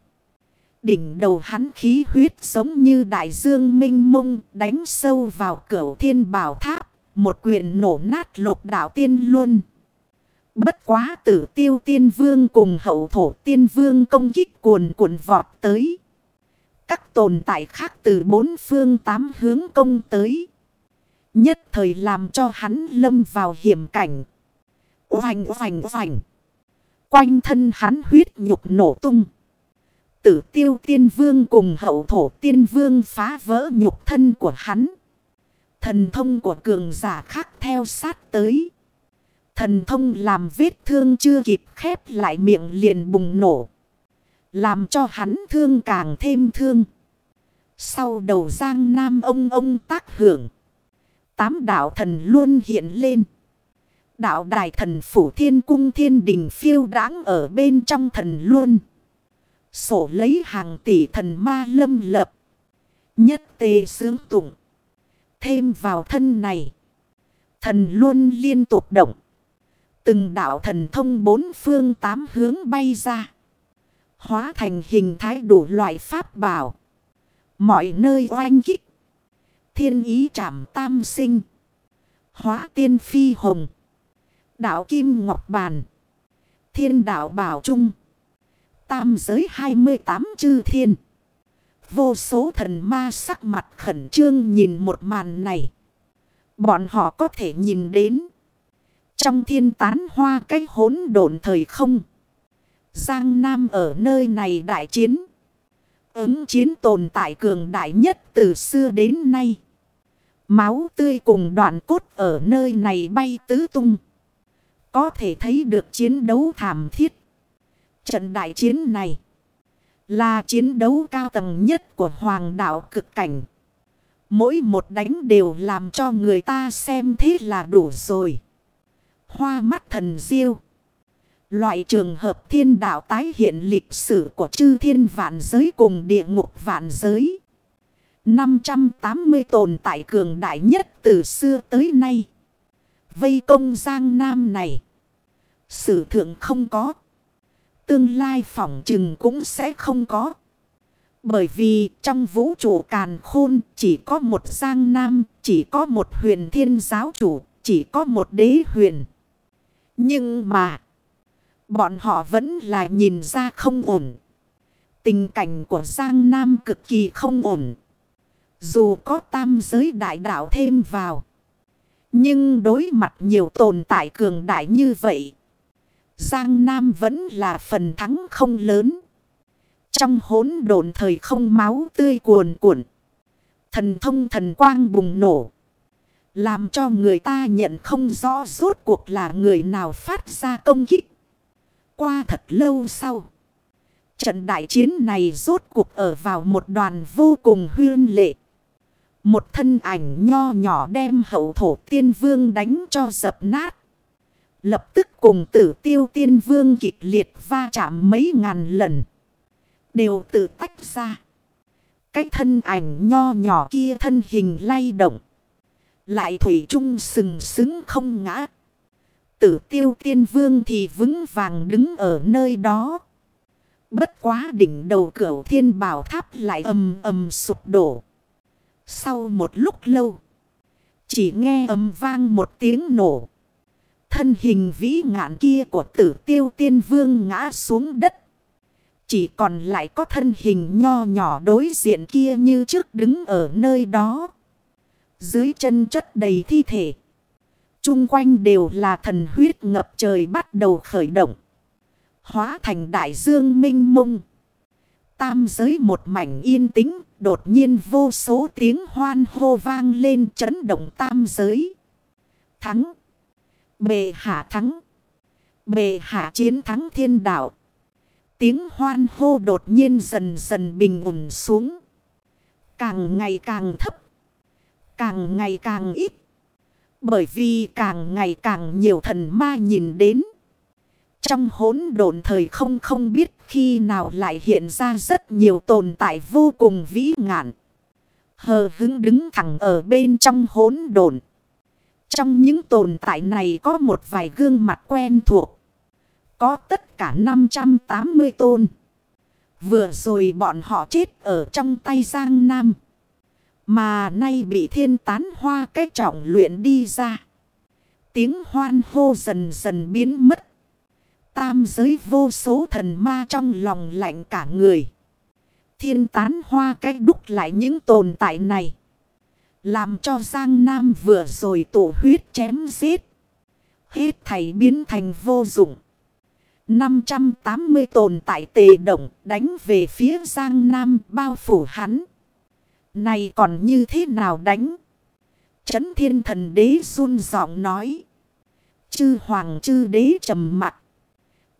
Đỉnh đầu hắn khí huyết giống như đại dương minh mông, đánh sâu vào cửa thiên bảo tháp. Một quyền nổ nát lục đạo tiên luôn. Bất quá tử tiêu tiên vương cùng hậu thổ tiên vương công kích cuồn cuộn vọt tới. Các tồn tại khác từ bốn phương tám hướng công tới. Nhất thời làm cho hắn lâm vào hiểm cảnh. Oành oành oành. Quanh thân hắn huyết nhục nổ tung. Tử tiêu tiên vương cùng hậu thổ tiên vương phá vỡ nhục thân của hắn. Thần thông của cường giả khác theo sát tới. Thần thông làm vết thương chưa kịp khép lại miệng liền bùng nổ. Làm cho hắn thương càng thêm thương. Sau đầu giang nam ông ông tác hưởng. Tám đạo thần luôn hiện lên. Đạo đài thần phủ thiên cung thiên đình phiêu đáng ở bên trong thần luôn. Sổ lấy hàng tỷ thần ma lâm lập. Nhất tê sướng tụng. Thêm vào thân này. Thần luôn liên tục động. Từng đạo thần thông bốn phương tám hướng bay ra. Hóa thành hình thái đủ loại pháp bảo. Mọi nơi oanh kích. Thiên ý trảm tam sinh. Hóa tiên phi hồng. Đạo kim ngọc bàn. Thiên đạo bảo trung. Tam giới 28 chư thiên. Vô số thần ma sắc mặt khẩn trương nhìn một màn này. Bọn họ có thể nhìn đến. Trong thiên tán hoa cái hỗn độn thời không. Giang Nam ở nơi này đại chiến. Ứng chiến tồn tại cường đại nhất từ xưa đến nay. Máu tươi cùng đoạn cốt ở nơi này bay tứ tung. Có thể thấy được chiến đấu thảm thiết. Trận đại chiến này là chiến đấu cao tầng nhất của hoàng đạo cực cảnh. Mỗi một đánh đều làm cho người ta xem thế là đủ rồi. Hoa mắt thần diêu. Loại trường hợp thiên đạo tái hiện lịch sử của chư thiên vạn giới cùng địa ngục vạn giới. 580 tồn tại cường đại nhất từ xưa tới nay. Vây công Giang Nam này. Sử thượng không có. Tương lai phỏng chừng cũng sẽ không có. Bởi vì trong vũ trụ càn khôn chỉ có một Giang Nam, chỉ có một huyền thiên giáo chủ, chỉ có một đế huyền. Nhưng mà, bọn họ vẫn là nhìn ra không ổn. Tình cảnh của Giang Nam cực kỳ không ổn. Dù có tam giới đại đạo thêm vào. Nhưng đối mặt nhiều tồn tại cường đại như vậy. Giang Nam vẫn là phần thắng không lớn. Trong hỗn độn thời không máu tươi cuồn cuộn. Thần thông thần quang bùng nổ. Làm cho người ta nhận không rõ rốt cuộc là người nào phát ra công kích. Qua thật lâu sau. Trận đại chiến này rốt cuộc ở vào một đoàn vô cùng huyên lệ. Một thân ảnh nho nhỏ đem hậu thổ tiên vương đánh cho dập nát. Lập tức cùng tử tiêu tiên vương kịch liệt va chạm mấy ngàn lần. Đều tự tách ra. Cái thân ảnh nho nhỏ kia thân hình lay động. Lại thủy chung sừng sững không ngã. Tử tiêu tiên vương thì vững vàng đứng ở nơi đó. Bất quá đỉnh đầu cửa thiên bảo tháp lại ầm ầm sụp đổ. Sau một lúc lâu. Chỉ nghe ầm vang một tiếng nổ. Thân hình vĩ ngạn kia của tử tiêu tiên vương ngã xuống đất. Chỉ còn lại có thân hình nho nhỏ đối diện kia như trước đứng ở nơi đó. Dưới chân chất đầy thi thể. Trung quanh đều là thần huyết ngập trời bắt đầu khởi động. Hóa thành đại dương minh mông. Tam giới một mảnh yên tĩnh, đột nhiên vô số tiếng hoan hô vang lên chấn động tam giới. Thắng. Bề hạ thắng. Bề hạ chiến thắng thiên đạo. Tiếng hoan hô đột nhiên dần dần bình ổn xuống. Càng ngày càng thấp. Càng ngày càng ít. Bởi vì càng ngày càng nhiều thần ma nhìn đến. trong hỗn độn thời không không biết khi nào lại hiện ra rất nhiều tồn tại vô cùng vĩ ngạn. Hờ hứng đứng thẳng ở bên trong hỗn độn. Trong những tồn tại này có một vài gương mặt quen thuộc. Có tất cả 580 tôn. Vừa rồi bọn họ chết ở trong tay Giang Nam. Mà nay bị thiên tán hoa cái trọng luyện đi ra. Tiếng hoan hô dần dần biến mất. Tam giới vô số thần ma trong lòng lạnh cả người. Thiên tán hoa cách đúc lại những tồn tại này. Làm cho Giang Nam vừa rồi tổ huyết chém giết. Hết thảy biến thành vô dụng. 580 tồn tại tề động đánh về phía Giang Nam bao phủ hắn. Này còn như thế nào đánh? Chấn thiên thần đế run giọng nói. Chư hoàng chư đế trầm mặt.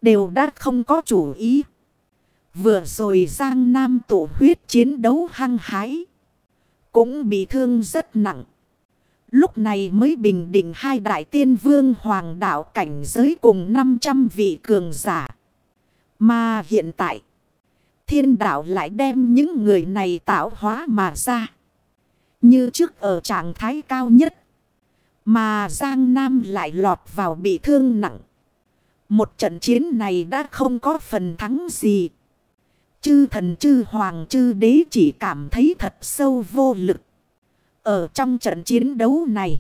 Đều đã không có chủ ý. Vừa rồi Giang Nam tổ huyết chiến đấu hăng hái. Cũng bị thương rất nặng. Lúc này mới bình định hai đại tiên vương hoàng đạo cảnh giới cùng 500 vị cường giả. Mà hiện tại, thiên đạo lại đem những người này tạo hóa mà ra. Như trước ở trạng thái cao nhất. Mà Giang Nam lại lọt vào bị thương nặng. Một trận chiến này đã không có phần thắng gì. Chư thần chư hoàng chư đế chỉ cảm thấy thật sâu vô lực. Ở trong trận chiến đấu này,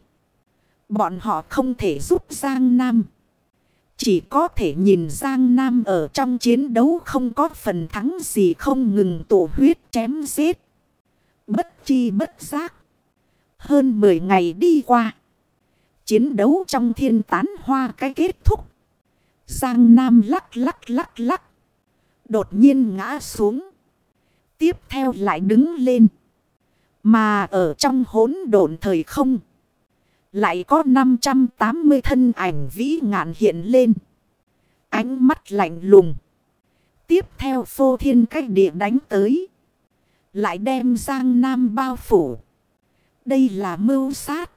bọn họ không thể giúp Giang Nam. Chỉ có thể nhìn Giang Nam ở trong chiến đấu không có phần thắng gì không ngừng tổ huyết chém giết. Bất chi bất giác. Hơn 10 ngày đi qua. Chiến đấu trong thiên tán hoa cái kết thúc. Giang Nam lắc lắc lắc lắc. Đột nhiên ngã xuống. Tiếp theo lại đứng lên. Mà ở trong hỗn độn thời không. Lại có 580 thân ảnh vĩ ngạn hiện lên. Ánh mắt lạnh lùng. Tiếp theo phô thiên cách địa đánh tới. Lại đem Giang Nam bao phủ. Đây là mưu sát.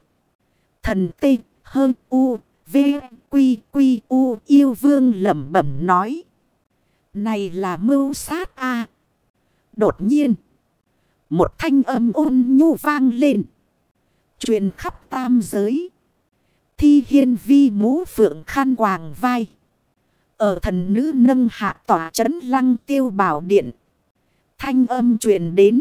Thần tê hơn u, v, quy quy, u, yêu vương lẩm bẩm nói. Này là mưu sát a Đột nhiên. Một thanh âm ôn nhu vang lên. truyền khắp tam giới. Thi hiên vi mũ phượng khăn quàng vai. Ở thần nữ nâng hạ tỏa chấn lăng tiêu bảo điện. Thanh âm truyền đến.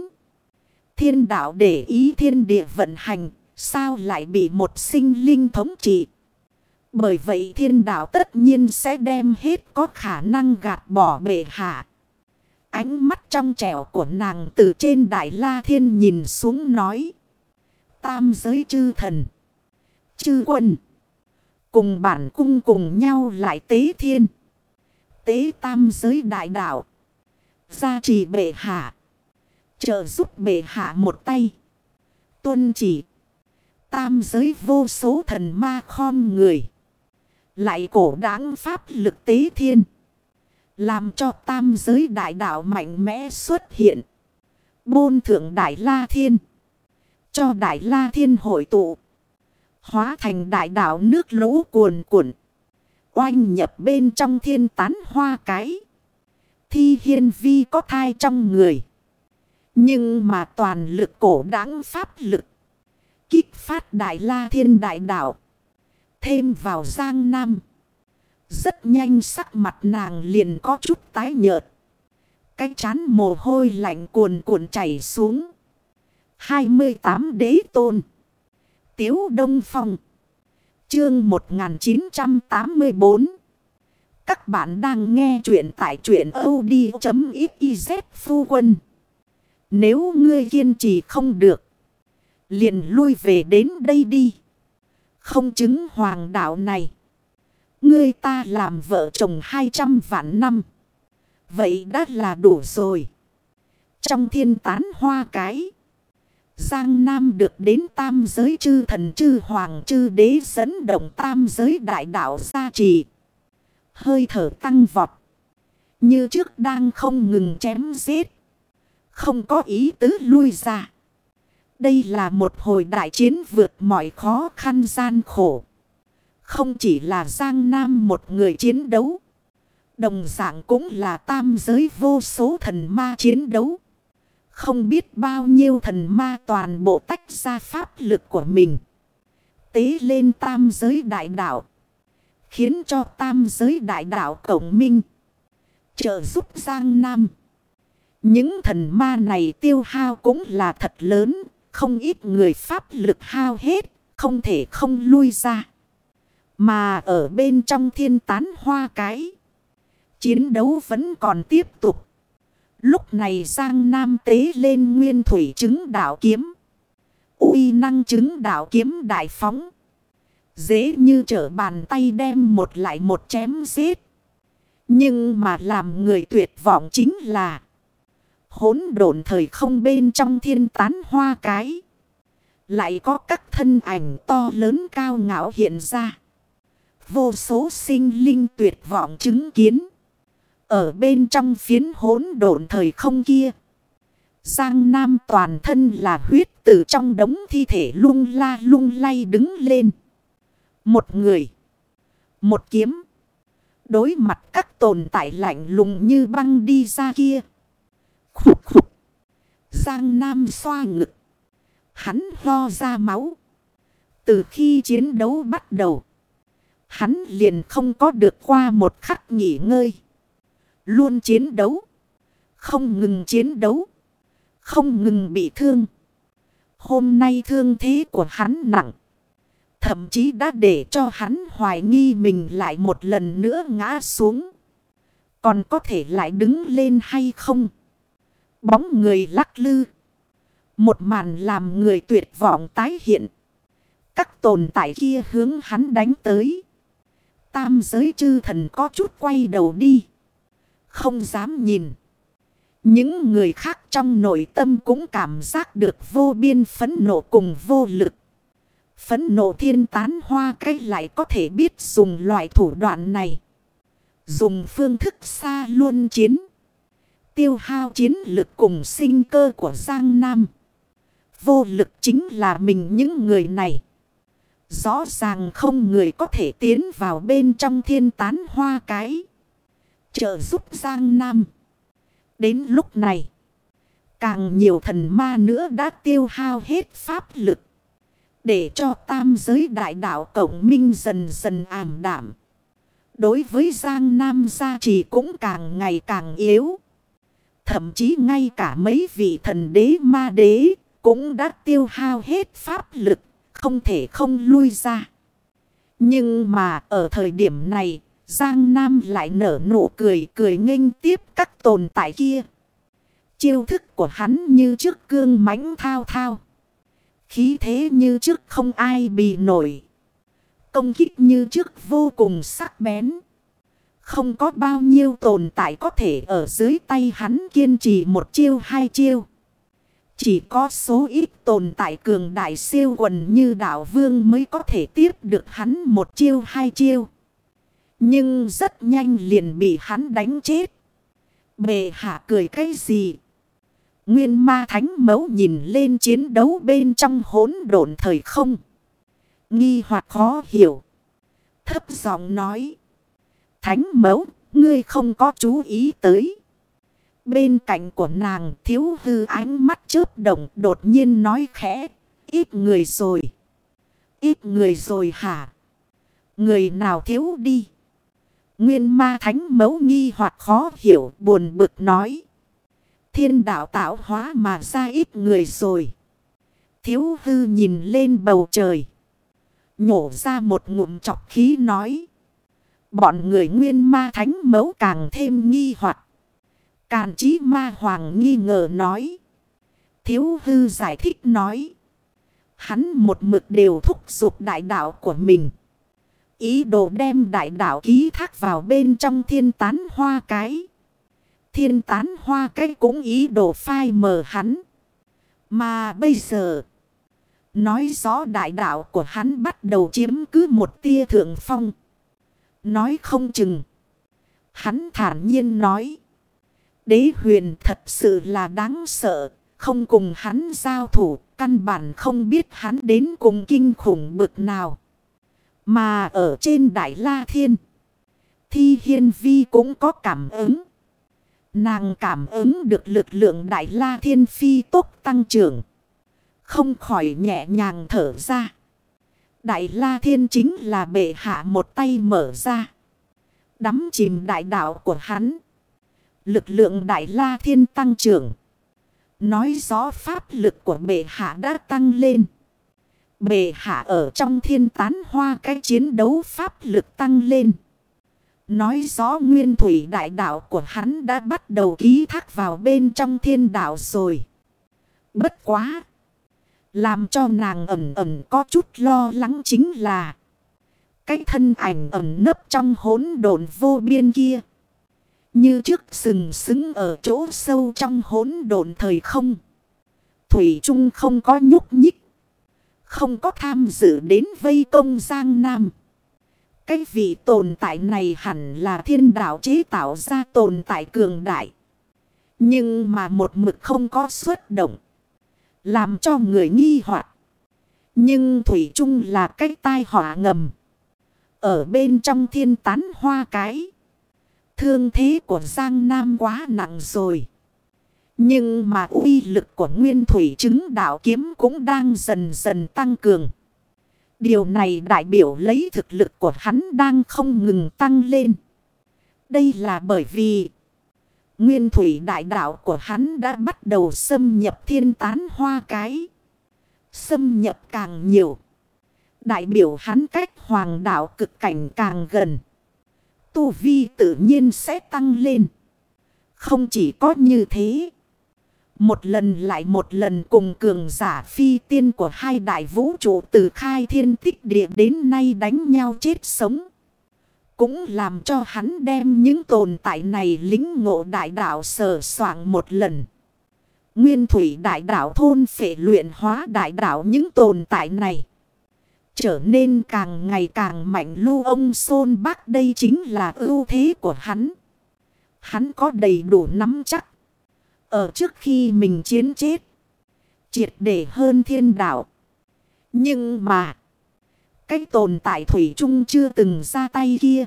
Thiên đạo để ý thiên địa vận hành. Sao lại bị một sinh linh thống trị? Bởi vậy thiên đạo tất nhiên sẽ đem hết có khả năng gạt bỏ bệ hạ. Ánh mắt trong trẻo của nàng từ trên đại la thiên nhìn xuống nói. Tam giới chư thần. Chư quân. Cùng bản cung cùng nhau lại tế thiên. Tế tam giới đại đạo. Gia trì bệ hạ. Trợ giúp bệ hạ một tay. Tuân chỉ. Tam giới vô số thần ma khom người. Lại cổ đáng pháp lực tế thiên. Làm cho tam giới đại đạo mạnh mẽ xuất hiện. Bôn thượng đại la thiên. Cho đại la thiên hội tụ. Hóa thành đại đạo nước lũ cuồn cuộn. Oanh nhập bên trong thiên tán hoa cái. Thi hiên vi có thai trong người. Nhưng mà toàn lực cổ đáng pháp lực. Kích phát đại la thiên đại đạo. Thêm vào giang nam. Rất nhanh sắc mặt nàng liền có chút tái nhợt. Cái chán mồ hôi lạnh cuồn cuộn chảy xuống. 28 đế tôn. Tiếu Đông Phong. Chương 1984. Các bạn đang nghe chuyện tại truyện od.xyz phu quân. Nếu ngươi kiên trì không được. Liền lui về đến đây đi. Không chứng hoàng đạo này. Ngươi ta làm vợ chồng 200 vạn năm. Vậy đã là đủ rồi. Trong thiên tán hoa cái. Giang Nam được đến tam giới chư thần, chư hoàng, chư đế dẫn động tam giới đại đạo gia trì. Hơi thở tăng vọt. Như trước đang không ngừng chém giết. Không có ý tứ lui ra. Đây là một hồi đại chiến vượt mọi khó khăn gian khổ. Không chỉ là Giang Nam một người chiến đấu. Đồng dạng cũng là tam giới vô số thần ma chiến đấu. Không biết bao nhiêu thần ma toàn bộ tách ra pháp lực của mình. Tế lên tam giới đại đạo. Khiến cho tam giới đại đạo cổng minh. Trợ giúp Giang Nam. Những thần ma này tiêu hao cũng là thật lớn. Không ít người pháp lực hao hết. Không thể không lui ra. Mà ở bên trong thiên tán hoa cái. Chiến đấu vẫn còn tiếp tục. Lúc này Giang Nam tế lên nguyên thủy chứng đạo kiếm. uy năng chứng đạo kiếm đại phóng. Dễ như trở bàn tay đem một lại một chém giết. Nhưng mà làm người tuyệt vọng chính là. Hốn độn thời không bên trong thiên tán hoa cái. Lại có các thân ảnh to lớn cao ngạo hiện ra. Vô số sinh linh tuyệt vọng chứng kiến. Ở bên trong phiến hỗn độn thời không kia. Giang Nam toàn thân là huyết từ trong đống thi thể lung la lung lay đứng lên. Một người. Một kiếm. Đối mặt các tồn tại lạnh lùng như băng đi ra kia. Khục khục. Giang Nam xoa ngực. Hắn lo ra máu. Từ khi chiến đấu bắt đầu. Hắn liền không có được qua một khắc nghỉ ngơi. Luôn chiến đấu. Không ngừng chiến đấu. Không ngừng bị thương. Hôm nay thương thế của hắn nặng. Thậm chí đã để cho hắn hoài nghi mình lại một lần nữa ngã xuống. Còn có thể lại đứng lên hay không? Bóng người lắc lư. Một màn làm người tuyệt vọng tái hiện. Các tồn tại kia hướng hắn đánh tới. Tam giới chư thần có chút quay đầu đi. Không dám nhìn. Những người khác trong nội tâm cũng cảm giác được vô biên phấn nộ cùng vô lực. Phấn nộ thiên tán hoa cây lại có thể biết dùng loại thủ đoạn này. Dùng phương thức xa luôn chiến. Tiêu hao chiến lực cùng sinh cơ của Giang Nam. Vô lực chính là mình những người này. Rõ ràng không người có thể tiến vào bên trong thiên tán hoa cái. Trợ giúp Giang Nam. Đến lúc này. Càng nhiều thần ma nữa đã tiêu hao hết pháp lực. Để cho tam giới đại đạo cổng minh dần dần ảm đảm. Đối với Giang Nam gia trì cũng càng ngày càng yếu. Thậm chí ngay cả mấy vị thần đế ma đế cũng đã tiêu hao hết pháp lực. Không thể không lui ra. Nhưng mà ở thời điểm này, Giang Nam lại nở nụ cười cười nghênh tiếp các tồn tại kia. Chiêu thức của hắn như trước cương mãnh thao thao. Khí thế như trước không ai bị nổi. Công kích như trước vô cùng sắc bén. Không có bao nhiêu tồn tại có thể ở dưới tay hắn kiên trì một chiêu, hai chiêu. Chỉ có số ít tồn tại cường đại siêu quần như đạo vương mới có thể tiếp được hắn một chiêu, hai chiêu. Nhưng rất nhanh liền bị hắn đánh chết. Bề hạ cười cái gì? Nguyên ma thánh mấu nhìn lên chiến đấu bên trong hỗn độn thời không. Nghi hoặc khó hiểu. Thấp giọng nói. Thánh mẫu, ngươi không có chú ý tới. Bên cạnh của nàng thiếu hư ánh mắt chớp động đột nhiên nói khẽ. Ít người rồi. Ít người rồi hả? Người nào thiếu đi? Nguyên ma thánh mẫu nghi hoặc khó hiểu, buồn bực nói. Thiên đạo tạo hóa mà ra ít người rồi. Thiếu hư nhìn lên bầu trời. Nhổ ra một ngụm chọc khí nói. Bọn người nguyên ma thánh mấu càng thêm nghi hoặc Càn chí ma hoàng nghi ngờ nói. Thiếu hư giải thích nói. Hắn một mực đều thúc giục đại đạo của mình. Ý đồ đem đại đạo ký thác vào bên trong thiên tán hoa cái. Thiên tán hoa cái cũng ý đồ phai mờ hắn. Mà bây giờ. Nói rõ đại đạo của hắn bắt đầu chiếm cứ một tia thượng phong. Nói không chừng. Hắn thản nhiên nói. Đế huyền thật sự là đáng sợ. Không cùng hắn giao thủ. Căn bản không biết hắn đến cùng kinh khủng bực nào. Mà ở trên Đại La Thiên. Thi hiên vi cũng có cảm ứng. Nàng cảm ứng được lực lượng đại la thiên phi tốc tăng trưởng. Không khỏi nhẹ nhàng thở ra. Đại la thiên chính là bệ hạ một tay mở ra. Đắm chìm đại đạo của hắn. Lực lượng đại la thiên tăng trưởng. Nói rõ pháp lực của bệ hạ đã tăng lên. Bệ hạ ở trong thiên tán hoa cái chiến đấu pháp lực tăng lên. Nói rõ nguyên thủy đại đạo của hắn đã bắt đầu ký thác vào bên trong thiên đạo rồi. Bất quá. Làm cho nàng ẩm ẩm có chút lo lắng chính là. Cái thân ảnh ẩm nấp trong hốn độn vô biên kia. Như trước sừng sững ở chỗ sâu trong hốn độn thời không. Thủy Trung không có nhúc nhích. Không có tham dự đến vây công Giang Nam. Cái vị tồn tại này hẳn là thiên đạo chế tạo ra tồn tại cường đại. Nhưng mà một mực không có xuất động. Làm cho người nghi hoặc Nhưng Thủy Trung là cái tai họa ngầm. Ở bên trong thiên tán hoa cái. Thương thế của Giang Nam quá nặng rồi. Nhưng mà uy lực của nguyên thủy chứng đạo kiếm cũng đang dần dần tăng cường. Điều này đại biểu lấy thực lực của hắn đang không ngừng tăng lên. Đây là bởi vì nguyên thủy đại đạo của hắn đã bắt đầu xâm nhập thiên tán hoa cái. Xâm nhập càng nhiều. Đại biểu hắn cách hoàng đạo cực cảnh càng gần. Tu vi tự nhiên sẽ tăng lên. Không chỉ có như thế. Một lần lại một lần cùng cường giả phi tiên của hai đại vũ trụ từ khai thiên tích địa đến nay đánh nhau chết sống. Cũng làm cho hắn đem những tồn tại này lính ngộ đại đạo sở soạn một lần. Nguyên thủy đại đạo thôn phệ luyện hóa đại đạo những tồn tại này. Trở nên càng ngày càng mạnh lưu ông Sôn Bác đây chính là ưu thế của hắn. Hắn có đầy đủ nắm chắc. Ở trước khi mình chiến chết. Triệt để hơn thiên đạo. Nhưng mà. Cái tồn tại Thủy chung chưa từng ra tay kia.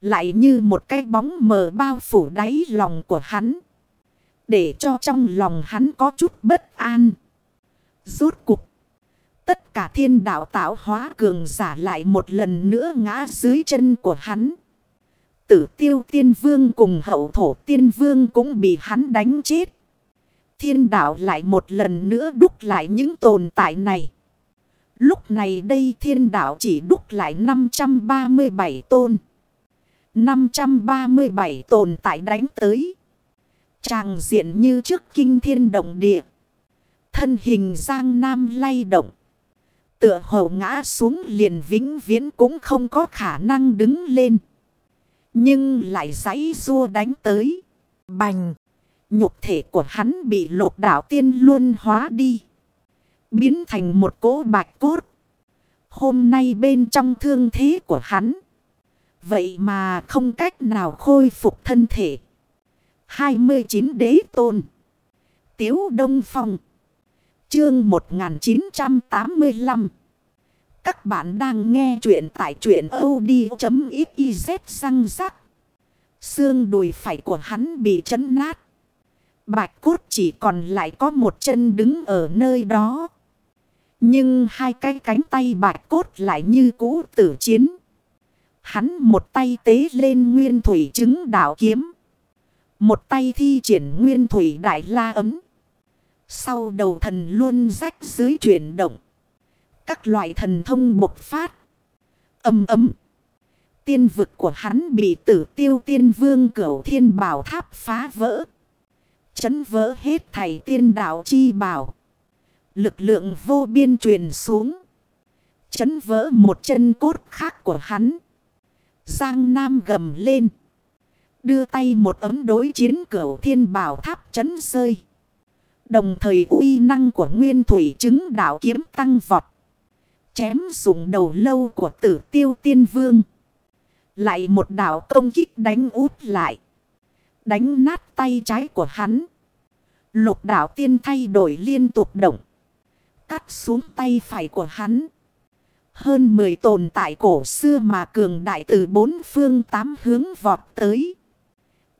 Lại như một cái bóng mờ bao phủ đáy lòng của hắn. Để cho trong lòng hắn có chút bất an. Rốt cục. Tất cả thiên đạo tạo hóa cường giả lại một lần nữa ngã dưới chân của hắn. Tử tiêu tiên vương cùng hậu thổ tiên vương cũng bị hắn đánh chết. Thiên đạo lại một lần nữa đúc lại những tồn tại này. Lúc này đây thiên đạo chỉ đúc lại 537 tôn. 537 tồn tại đánh tới. Tràng diện như trước kinh thiên động địa. Thân hình giang nam lay động. Tựa hồ ngã xuống liền vĩnh viễn cũng không có khả năng đứng lên. Nhưng lại giấy rua đánh tới. Bành. Nhục thể của hắn bị lột đảo tiên luôn hóa đi. Biến thành một cỗ bạch cốt. Hôm nay bên trong thương thế của hắn. Vậy mà không cách nào khôi phục thân thể. 29 đế tôn. Tiếu Đông Phong. Chương 1985. Các bạn đang nghe chuyện tại chuyện od.xyz răng rắc. Xương đùi phải của hắn bị chấn nát. Bạch cốt chỉ còn lại có một chân đứng ở nơi đó. Nhưng hai cái cánh tay bạch cốt lại như cũ tử chiến. Hắn một tay tế lên nguyên thủy chứng đảo kiếm. Một tay thi triển nguyên thủy đại la ấm. Sau đầu thần luôn rách dưới chuyển động. Các loại thần thông bộc phát. Âm ấm. Tiên vực của hắn bị tử tiêu tiên vương cửu thiên bảo tháp phá vỡ. Chấn vỡ hết thầy tiên đạo chi bảo. Lực lượng vô biên truyền xuống. Chấn vỡ một chân cốt khác của hắn. Giang Nam gầm lên. Đưa tay một ấm đối chiến cửu thiên bảo tháp chấn rơi. Đồng thời uy năng của nguyên thủy chứng đạo kiếm tăng vọt. Chém dùng đầu lâu của tử tiêu tiên vương. Lại một đảo công kích đánh út lại. Đánh nát tay trái của hắn. Lục đảo tiên thay đổi liên tục động. Cắt xuống tay phải của hắn. Hơn 10 tồn tại cổ xưa mà cường đại từ bốn phương tám hướng vọt tới.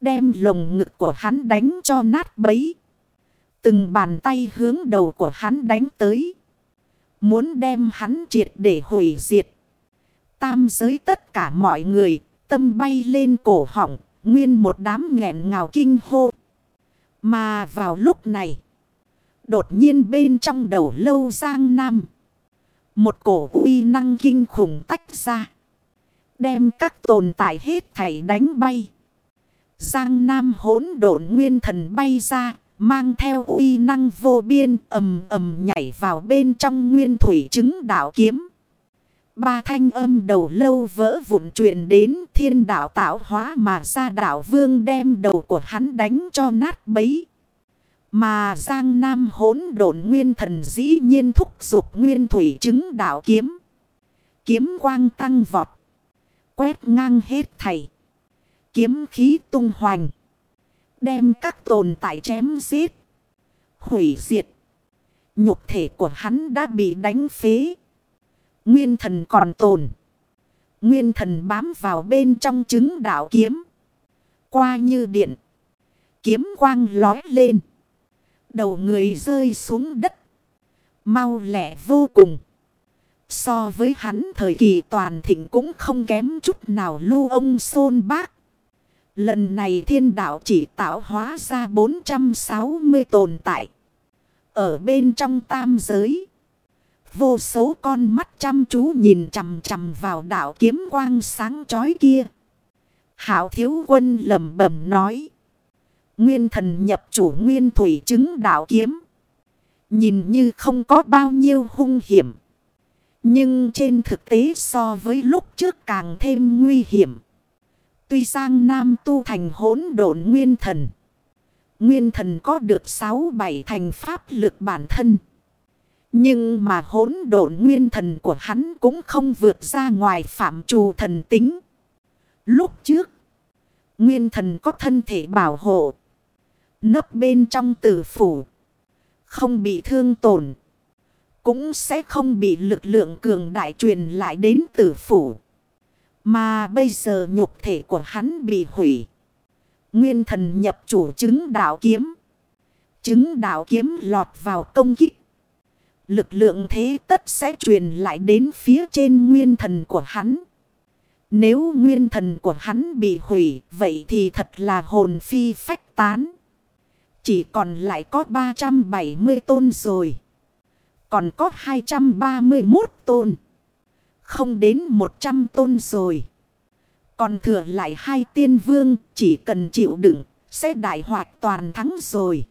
Đem lồng ngực của hắn đánh cho nát bấy. Từng bàn tay hướng đầu của hắn đánh tới. Muốn đem hắn triệt để hủy diệt. Tam giới tất cả mọi người, tâm bay lên cổ họng, nguyên một đám nghẹn ngào kinh hô. Mà vào lúc này, đột nhiên bên trong đầu lâu giang nam. Một cổ uy năng kinh khủng tách ra. Đem các tồn tại hết thảy đánh bay. Giang Nam hỗn độn nguyên thần bay ra. Mang theo uy năng vô biên ầm ầm nhảy vào bên trong nguyên thủy chứng đạo kiếm. Ba thanh âm đầu lâu vỡ vụn truyền đến thiên đạo tạo hóa mà ra đạo vương đem đầu của hắn đánh cho nát bấy. Mà Giang Nam hỗn độn nguyên thần dĩ nhiên thúc dục nguyên thủy chứng đạo kiếm. Kiếm quang tăng vọt. Quét ngang hết thầy. Kiếm khí tung hoành. Đem các tồn tại chém giết. Hủy diệt. Nhục thể của hắn đã bị đánh phế. Nguyên thần còn tồn. Nguyên thần bám vào bên trong chứng đạo kiếm. Qua như điện. Kiếm quang lói lên. Đầu người rơi xuống đất. Mau lẹ vô cùng. So với hắn, thời kỳ toàn thịnh cũng không kém chút nào lưu ông xôn bác. Lần này thiên đạo chỉ tạo hóa ra 460 tồn tại. Ở bên trong tam giới. Vô số con mắt chăm chú nhìn chằm chằm vào đạo kiếm quang sáng chói kia. Hảo thiếu quân lầm bẩm nói. Nguyên thần nhập chủ nguyên thủy chứng đạo kiếm. Nhìn như không có bao nhiêu hung hiểm. Nhưng trên thực tế so với lúc trước càng thêm nguy hiểm. Tuy Giang Nam tu thành hỗn độn nguyên thần. Nguyên thần có được 6-7 thành pháp lực bản thân. Nhưng mà hỗn độn nguyên thần của hắn cũng không vượt ra ngoài phạm trù thần tính. Lúc trước, nguyên thần có thân thể bảo hộ. Nấp bên trong tử phủ. Không bị thương tổn. Cũng sẽ không bị lực lượng cường đại truyền lại đến tử phủ. Mà bây giờ nhục thể của hắn bị hủy. Nguyên thần nhập chủ chứng đạo kiếm. Chứng đạo kiếm lọt vào công kích. Lực lượng thế tất sẽ truyền lại đến phía trên nguyên thần của hắn. Nếu nguyên thần của hắn bị hủy, vậy thì thật là hồn phi phách tán. Chỉ còn lại có 370 tôn rồi. Còn có 231 tôn. Không đến 100 tôn rồi. Còn thừa lại hai tiên vương, chỉ cần chịu đựng, sẽ đại hoạt toàn thắng rồi.